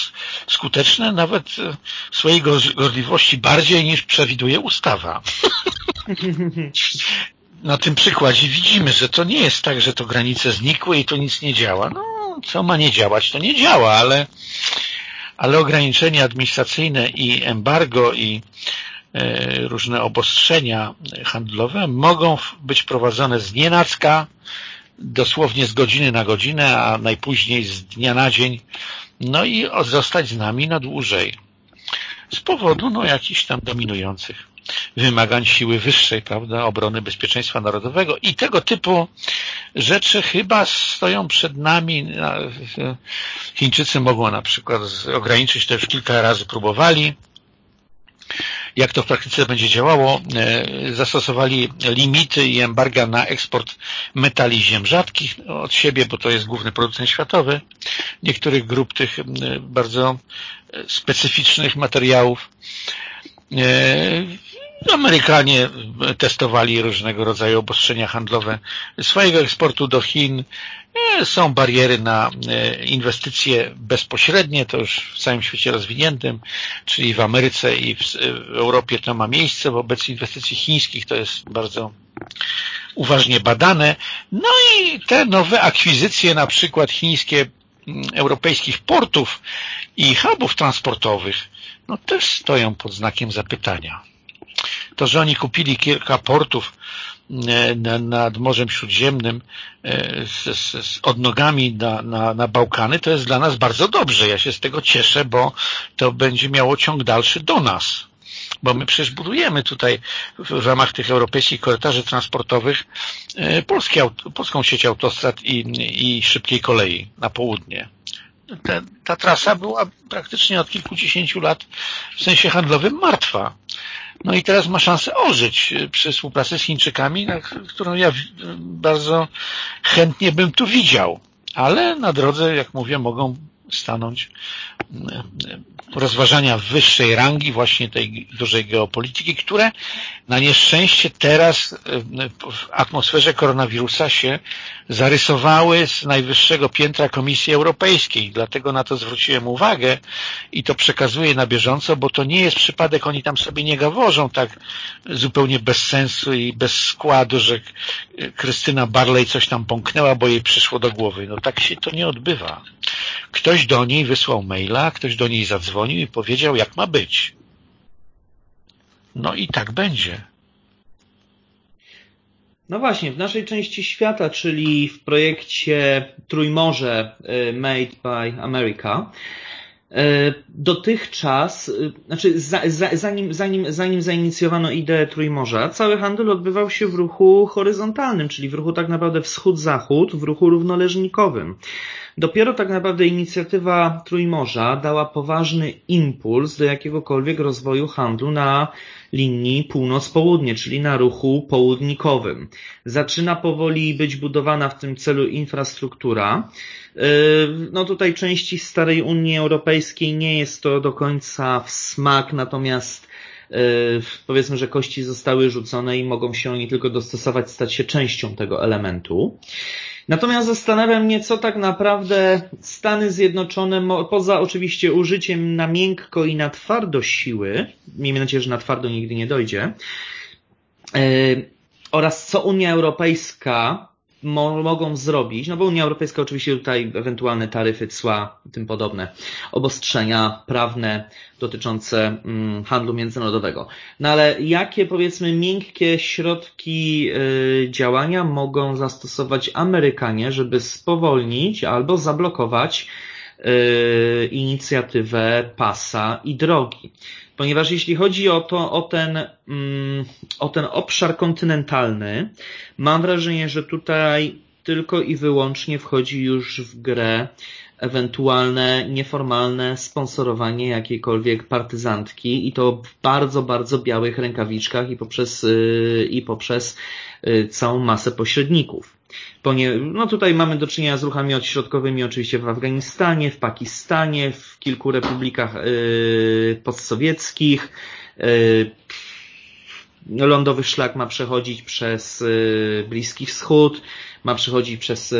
skuteczne, nawet e, w swojej gorliwości bardziej niż przewiduje ustawa. Na tym przykładzie widzimy, że to nie jest tak, że to granice znikły i to nic nie działa. No, co ma nie działać, to nie działa, ale, ale ograniczenia administracyjne i embargo i różne obostrzenia handlowe mogą być prowadzone z nienacka, dosłownie z godziny na godzinę, a najpóźniej z dnia na dzień, no i zostać z nami na dłużej. Z powodu no, jakichś tam dominujących wymagań siły wyższej, prawda, obrony bezpieczeństwa narodowego i tego typu rzeczy chyba stoją przed nami. Chińczycy mogą na przykład ograniczyć, to już kilka razy próbowali jak to w praktyce będzie działało, zastosowali limity i embarga na eksport metali ziem rzadkich od siebie, bo to jest główny producent światowy niektórych grup tych bardzo specyficznych materiałów. Amerykanie testowali różnego rodzaju obostrzenia handlowe swojego eksportu do Chin. Są bariery na e, inwestycje bezpośrednie, to już w całym świecie rozwiniętym, czyli w Ameryce i w Europie to ma miejsce. Wobec inwestycji chińskich to jest bardzo uważnie badane. No i te nowe akwizycje, na przykład chińskie europejskich portów i hubów transportowych, no też stoją pod znakiem zapytania. To, że oni kupili kilka portów e, nad Morzem Śródziemnym e, z, z, z odnogami na, na, na Bałkany, to jest dla nas bardzo dobrze. Ja się z tego cieszę, bo to będzie miało ciąg dalszy do nas. Bo my przecież budujemy tutaj w ramach tych europejskich korytarzy transportowych e, polskie, polską sieć autostrad i, i szybkiej kolei na południe. Ta, ta trasa była praktycznie od kilkudziesięciu lat w sensie handlowym martwa. No i teraz ma szansę ożyć przy współpracy z Chińczykami, którą ja bardzo chętnie bym tu widział. Ale na drodze, jak mówię, mogą stanąć rozważania wyższej rangi właśnie tej dużej geopolityki, które na nieszczęście teraz w atmosferze koronawirusa się zarysowały z najwyższego piętra Komisji Europejskiej. Dlatego na to zwróciłem uwagę i to przekazuję na bieżąco, bo to nie jest przypadek, oni tam sobie nie gaworzą tak zupełnie bez sensu i bez składu, że Krystyna Barley coś tam pąknęła, bo jej przyszło do głowy. No tak się to nie odbywa. Ktoś do niej wysłał maila, ktoś do niej zadzwonił i powiedział, jak ma być. No i tak będzie. No właśnie, w naszej części świata, czyli w projekcie Trójmorze y, Made by America, y, dotychczas, y, znaczy zanim, zanim, zanim zainicjowano ideę Trójmorza, cały handel odbywał się w ruchu horyzontalnym, czyli w ruchu tak naprawdę wschód-zachód, w ruchu równoleżnikowym. Dopiero tak naprawdę inicjatywa Trójmorza dała poważny impuls do jakiegokolwiek rozwoju handlu na linii północ-południe, czyli na ruchu południkowym. Zaczyna powoli być budowana w tym celu infrastruktura. Yy, no tutaj części starej Unii Europejskiej nie jest to do końca w smak, natomiast yy, powiedzmy, że kości zostały rzucone i mogą się oni tylko dostosować, stać się częścią tego elementu. Natomiast zastanawia mnie, co tak naprawdę Stany Zjednoczone, poza oczywiście użyciem na miękko i na twardo siły, miejmy nadzieję, że na twardo nigdy nie dojdzie, yy, oraz co Unia Europejska mo mogą zrobić, no bo Unia Europejska oczywiście tutaj ewentualne taryfy, cła i tym podobne, obostrzenia prawne dotyczące mm, handlu międzynarodowego. No ale jakie powiedzmy miękkie środki y, działania mogą zastosować Amerykanie, żeby spowolnić albo zablokować y, inicjatywę pasa i drogi? Ponieważ jeśli chodzi o to, o ten, mm, o ten obszar kontynentalny, mam wrażenie, że tutaj tylko i wyłącznie wchodzi już w grę ewentualne nieformalne sponsorowanie jakiejkolwiek partyzantki i to w bardzo, bardzo białych rękawiczkach i poprzez, y, i poprzez y, całą masę pośredników. No tutaj mamy do czynienia z ruchami odśrodkowymi oczywiście w Afganistanie, w Pakistanie, w kilku republikach yy, postsowieckich. Yy, lądowy szlak ma przechodzić przez yy, Bliski Wschód, ma przechodzić przez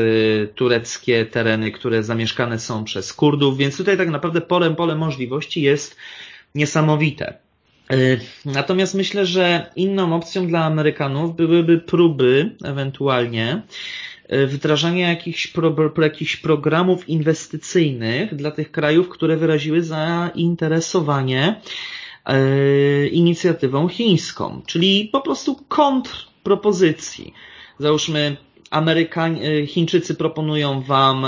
tureckie tereny, które zamieszkane są przez Kurdów, więc tutaj tak naprawdę pole, pole możliwości jest niesamowite. Yy, natomiast myślę, że inną opcją dla Amerykanów byłyby próby ewentualnie E, wdrażania jakichś, pro, jakichś programów inwestycyjnych dla tych krajów, które wyraziły zainteresowanie e, inicjatywą chińską, czyli po prostu kontrpropozycji. Załóżmy, Amerykanie, e, Chińczycy proponują Wam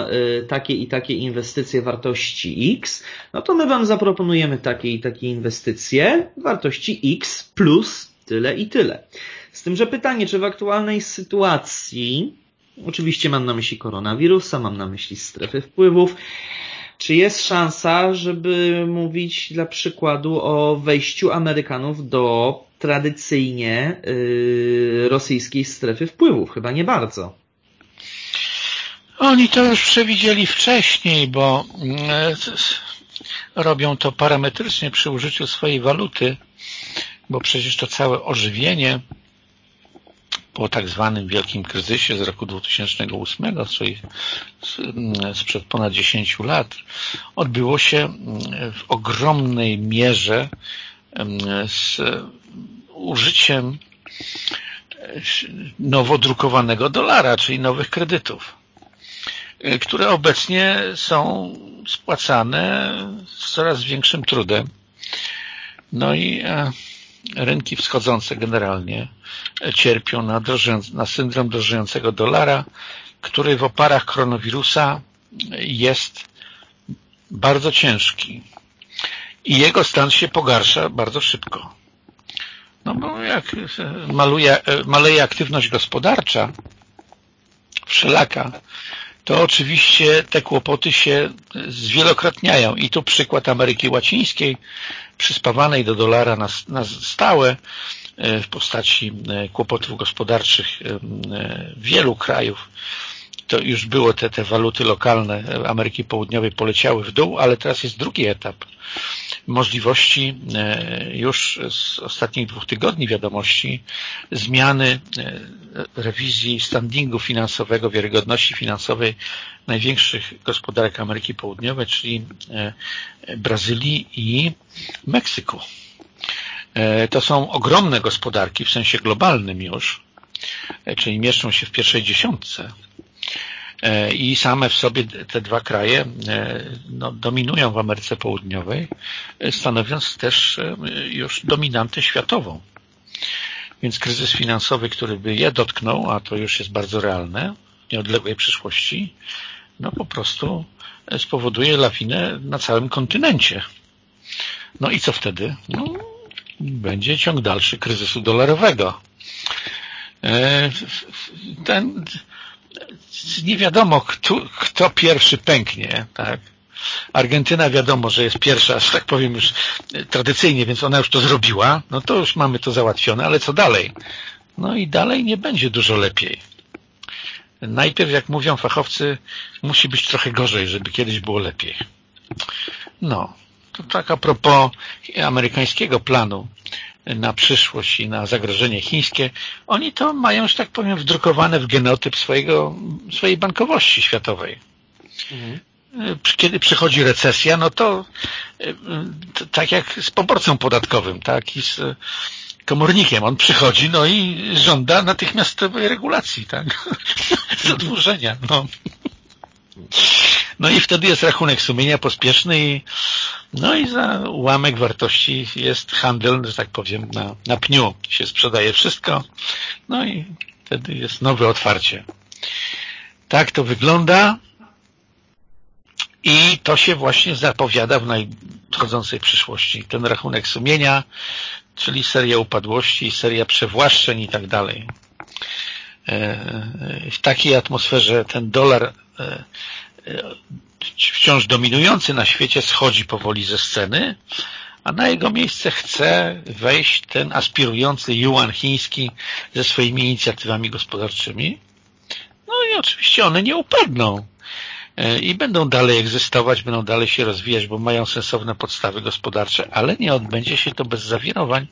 takie i takie inwestycje wartości X, no to my Wam zaproponujemy takie i takie inwestycje wartości X plus tyle i tyle. Z tym, że pytanie, czy w aktualnej sytuacji Oczywiście mam na myśli koronawirusa, mam na myśli strefy wpływów. czy jest szansa, żeby mówić dla przykładu o wejściu Amerykanów do tradycyjnie yy, rosyjskiej strefy wpływów? Chyba nie bardzo. Oni to już przewidzieli wcześniej, bo yy, robią to parametrycznie przy użyciu swojej waluty, bo przecież to całe ożywienie po tak zwanym wielkim kryzysie z roku 2008, czyli sprzed ponad 10 lat, odbyło się w ogromnej mierze z użyciem nowo drukowanego dolara, czyli nowych kredytów, które obecnie są spłacane z coraz większym trudem. No i e, rynki wschodzące generalnie cierpią na, na syndrom drożejącego dolara, który w oparach koronawirusa jest bardzo ciężki i jego stan się pogarsza bardzo szybko. No bo jak maluje, maleje aktywność gospodarcza wszelaka, to oczywiście te kłopoty się zwielokrotniają. I tu przykład Ameryki Łacińskiej, przyspawanej do dolara na, na stałe e, w postaci e, kłopotów gospodarczych e, wielu krajów. To już było te, te waluty lokalne Ameryki Południowej poleciały w dół, ale teraz jest drugi etap możliwości e, już z ostatnich dwóch tygodni wiadomości zmiany e, rewizji standingu finansowego, wiarygodności finansowej największych gospodarek Ameryki Południowej, czyli e, Brazylii i Meksyku. To są ogromne gospodarki w sensie globalnym już, czyli mieszczą się w pierwszej dziesiątce i same w sobie te dwa kraje e, no, dominują w Ameryce Południowej, e, stanowiąc też już dominantę światową. Więc kryzys finansowy, który by je dotknął, a to już jest bardzo realne w nieodległej przyszłości, no po prostu spowoduje lawinę na całym kontynencie. No i co wtedy? No, będzie ciąg dalszy kryzysu dolarowego. Ten nie wiadomo, kto, kto pierwszy pęknie, tak? Argentyna wiadomo, że jest pierwsza, że tak powiem już tradycyjnie, więc ona już to zrobiła, no to już mamy to załatwione, ale co dalej? No i dalej nie będzie dużo lepiej. Najpierw, jak mówią fachowcy, musi być trochę gorzej, żeby kiedyś było lepiej. No, to tak a propos amerykańskiego planu na przyszłość i na zagrożenie chińskie, oni to mają, że tak powiem, wdrukowane w genotyp swojego, swojej bankowości światowej. Mhm. Kiedy przychodzi recesja, no to, to tak jak z poborcą podatkowym, tak i z komornikiem. On przychodzi, no i żąda natychmiastowej regulacji, tak? Zadłużenia, no. No i wtedy jest rachunek sumienia pospieszny i no i za ułamek wartości jest handel, że tak powiem, na, na pniu. Się sprzedaje wszystko, no i wtedy jest nowe otwarcie. Tak to wygląda i to się właśnie zapowiada w nadchodzącej przyszłości. Ten rachunek sumienia, czyli seria upadłości, seria przewłaszczeń i tak dalej. E, w takiej atmosferze ten dolar wciąż dominujący na świecie schodzi powoli ze sceny, a na jego miejsce chce wejść ten aspirujący Yuan chiński ze swoimi inicjatywami gospodarczymi. No i oczywiście one nie upadną e, i będą dalej egzystować, będą dalej się rozwijać, bo mają sensowne podstawy gospodarcze, ale nie odbędzie się to bez zawirowań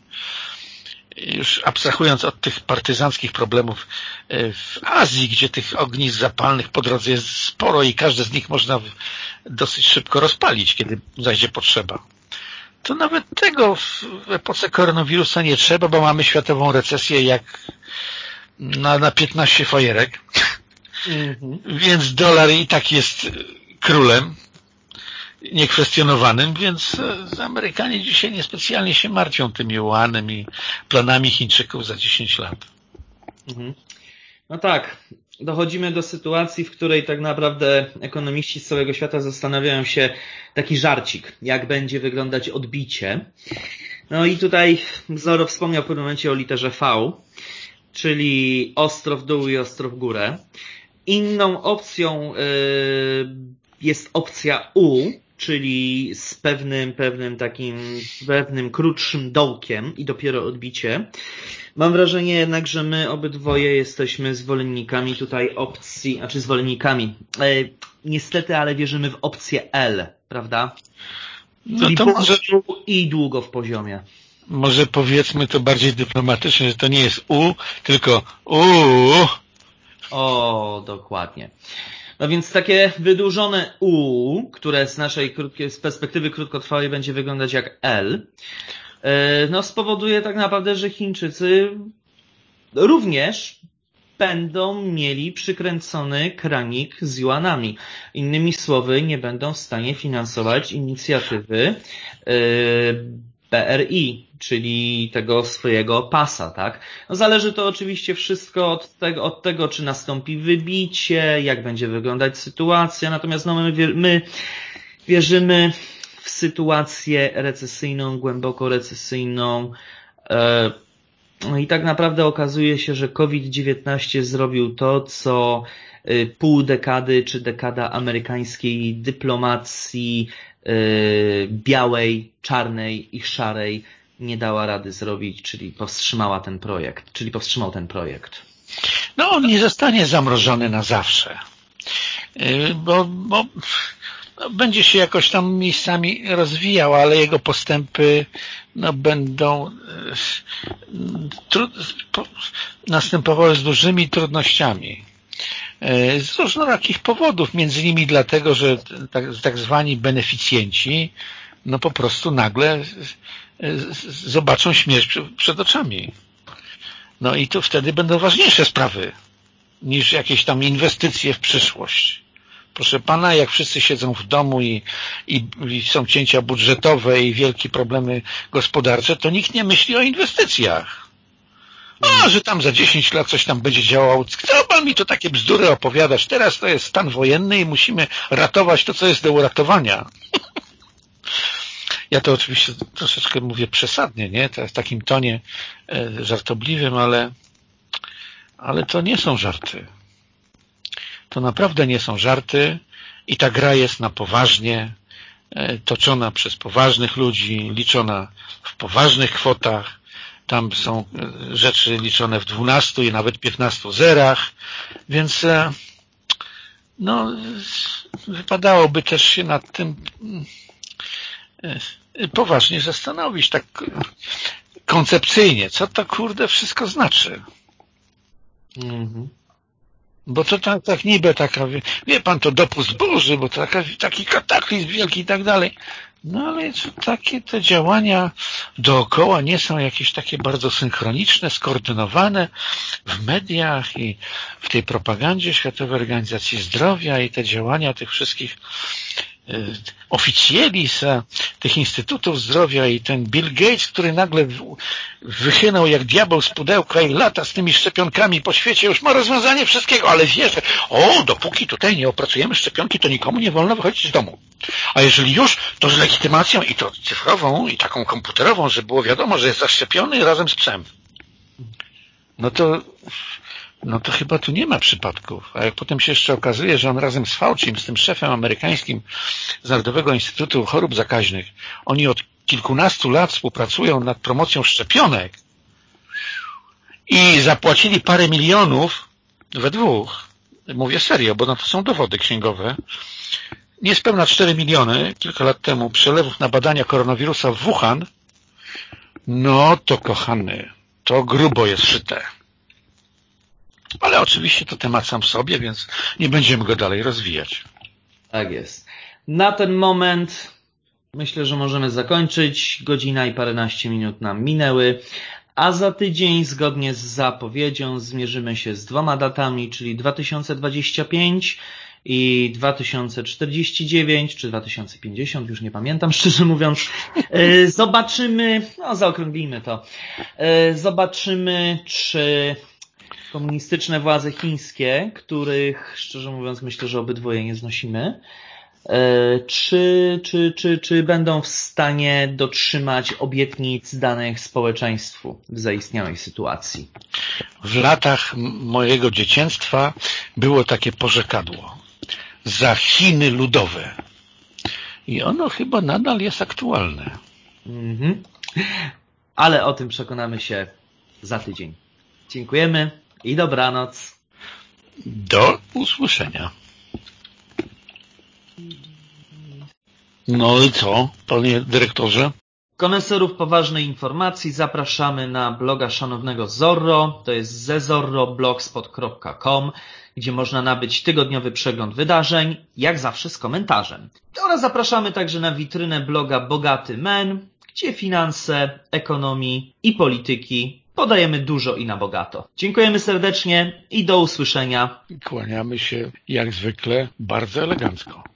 już abstrahując od tych partyzanckich problemów e, w Azji, gdzie tych ognisk zapalnych po drodze jest sporo i każde z nich można dosyć szybko rozpalić, kiedy zajdzie potrzeba. To nawet tego w epoce koronawirusa nie trzeba, bo mamy światową recesję jak na, na 15 fajerek. Mm -hmm. Więc dolar i tak jest królem niekwestionowanym, więc e, Amerykanie dzisiaj niespecjalnie się martwią tym juanem i planami Chińczyków za 10 lat. Mhm. No tak, dochodzimy do sytuacji, w której tak naprawdę ekonomiści z całego świata zastanawiają się taki żarcik, jak będzie wyglądać odbicie. No i tutaj Zoro wspomniał w pewnym momencie o literze V, czyli ostro w dół i ostro w górę. Inną opcją yy, jest opcja U, czyli z pewnym, pewnym takim, pewnym krótszym dołkiem i dopiero odbicie. Mam wrażenie jednak, że my obydwoje jesteśmy zwolennikami tutaj opcji, znaczy zwolennikami. E, niestety, ale wierzymy w opcję L, prawda? No to może, i długo w poziomie. może powiedzmy to bardziej dyplomatycznie, że to nie jest U, tylko U. O, dokładnie. No więc takie wydłużone U, które z naszej krótkiej, z perspektywy krótkotrwałej będzie wyglądać jak L, e, no spowoduje tak naprawdę, że Chińczycy również będą mieli przykręcony kranik z juanami. Innymi słowy, nie będą w stanie finansować inicjatywy BRI, czyli tego swojego pasa, tak? No zależy to oczywiście wszystko od tego, od tego, czy nastąpi wybicie, jak będzie wyglądać sytuacja, natomiast no my, my wierzymy w sytuację recesyjną, głęboko recesyjną, e, no i tak naprawdę okazuje się, że COVID-19 zrobił to, co e, pół dekady czy dekada amerykańskiej dyplomacji białej, czarnej i szarej nie dała rady zrobić, czyli powstrzymała ten projekt, czyli powstrzymał ten projekt. No on nie zostanie zamrożony na zawsze, yy, bo, bo no, będzie się jakoś tam miejscami rozwijał, ale jego postępy no, będą yy, następowały z dużymi trudnościami. E, z różnorakich powodów, między innymi dlatego, że tak, tak zwani beneficjenci no po prostu nagle zobaczą śmierć przed oczami. No i to wtedy będą ważniejsze sprawy niż jakieś tam inwestycje w przyszłość. Proszę pana, jak wszyscy siedzą w domu i, i, i, są cięcia budżetowe i wielkie problemy gospodarcze, to nikt nie myśli o inwestycjach. A, że tam za 10 lat coś tam będzie działało. Co pan mi to takie bzdury opowiadasz? Teraz to jest stan wojenny i musimy ratować to, co jest do uratowania. Ja to oczywiście troszeczkę mówię przesadnie, nie? W takim tonie e, żartobliwym, ale, ale to nie są żarty. To naprawdę nie są żarty i ta gra jest na poważnie, e, toczona przez poważnych ludzi, liczona w poważnych kwotach tam są e, rzeczy liczone w 12 i nawet 15 zerach, więc e, no, wypadałoby też się nad tym e, poważnie zastanowić, tak koncepcyjnie, co to kurde wszystko znaczy. Mhm. Bo to tak, tak niby taka, wie pan, to dopust Boży, bo to taka, taki kataklizm wielki i tak dalej. No ale takie te działania dookoła nie są jakieś takie bardzo synchroniczne, skoordynowane w mediach i w tej propagandzie Światowej Organizacji Zdrowia i te działania tych wszystkich oficjeli z tych instytutów zdrowia i ten Bill Gates, który nagle wychynął jak diabeł z pudełka i lata z tymi szczepionkami po świecie, już ma rozwiązanie wszystkiego, ale wie, że o, dopóki tutaj nie opracujemy szczepionki, to nikomu nie wolno wychodzić z domu. A jeżeli już, to z legitymacją i to cyfrową i taką komputerową, żeby było wiadomo, że jest zaszczepiony razem z psem. No to no to chyba tu nie ma przypadków. A jak potem się jeszcze okazuje, że on razem z Faucim, z tym szefem amerykańskim z Narodowego Instytutu Chorób Zakaźnych, oni od kilkunastu lat współpracują nad promocją szczepionek i zapłacili parę milionów we dwóch, mówię serio, bo na to są dowody księgowe, niespełna 4 miliony kilka lat temu przelewów na badania koronawirusa w Wuhan, no to kochany, to grubo jest szyte. Ale oczywiście to temat sam w sobie, więc nie będziemy go dalej rozwijać. Tak jest. Na ten moment myślę, że możemy zakończyć. Godzina i paręnaście minut nam minęły. A za tydzień, zgodnie z zapowiedzią, zmierzymy się z dwoma datami, czyli 2025 i 2049 czy 2050, już nie pamiętam, szczerze mówiąc. E, zobaczymy, no zaokrąglimy to. E, zobaczymy, czy komunistyczne władze chińskie, których szczerze mówiąc myślę, że obydwoje nie znosimy, e, czy, czy, czy, czy będą w stanie dotrzymać obietnic danych społeczeństwu w zaistniałej sytuacji? W latach mojego dzieciństwa było takie porzekadło. za Chiny ludowe. I ono chyba nadal jest aktualne. Mhm. Ale o tym przekonamy się za tydzień. Dziękujemy i dobranoc. Do usłyszenia. No i co, panie dyrektorze? Koneserów poważnej informacji zapraszamy na bloga szanownego Zorro, to jest zezorroblogspot.com, gdzie można nabyć tygodniowy przegląd wydarzeń, jak zawsze z komentarzem. Oraz zapraszamy także na witrynę bloga Bogaty Men, gdzie finanse, ekonomii i polityki podajemy dużo i na bogato. Dziękujemy serdecznie i do usłyszenia. Kłaniamy się jak zwykle bardzo elegancko.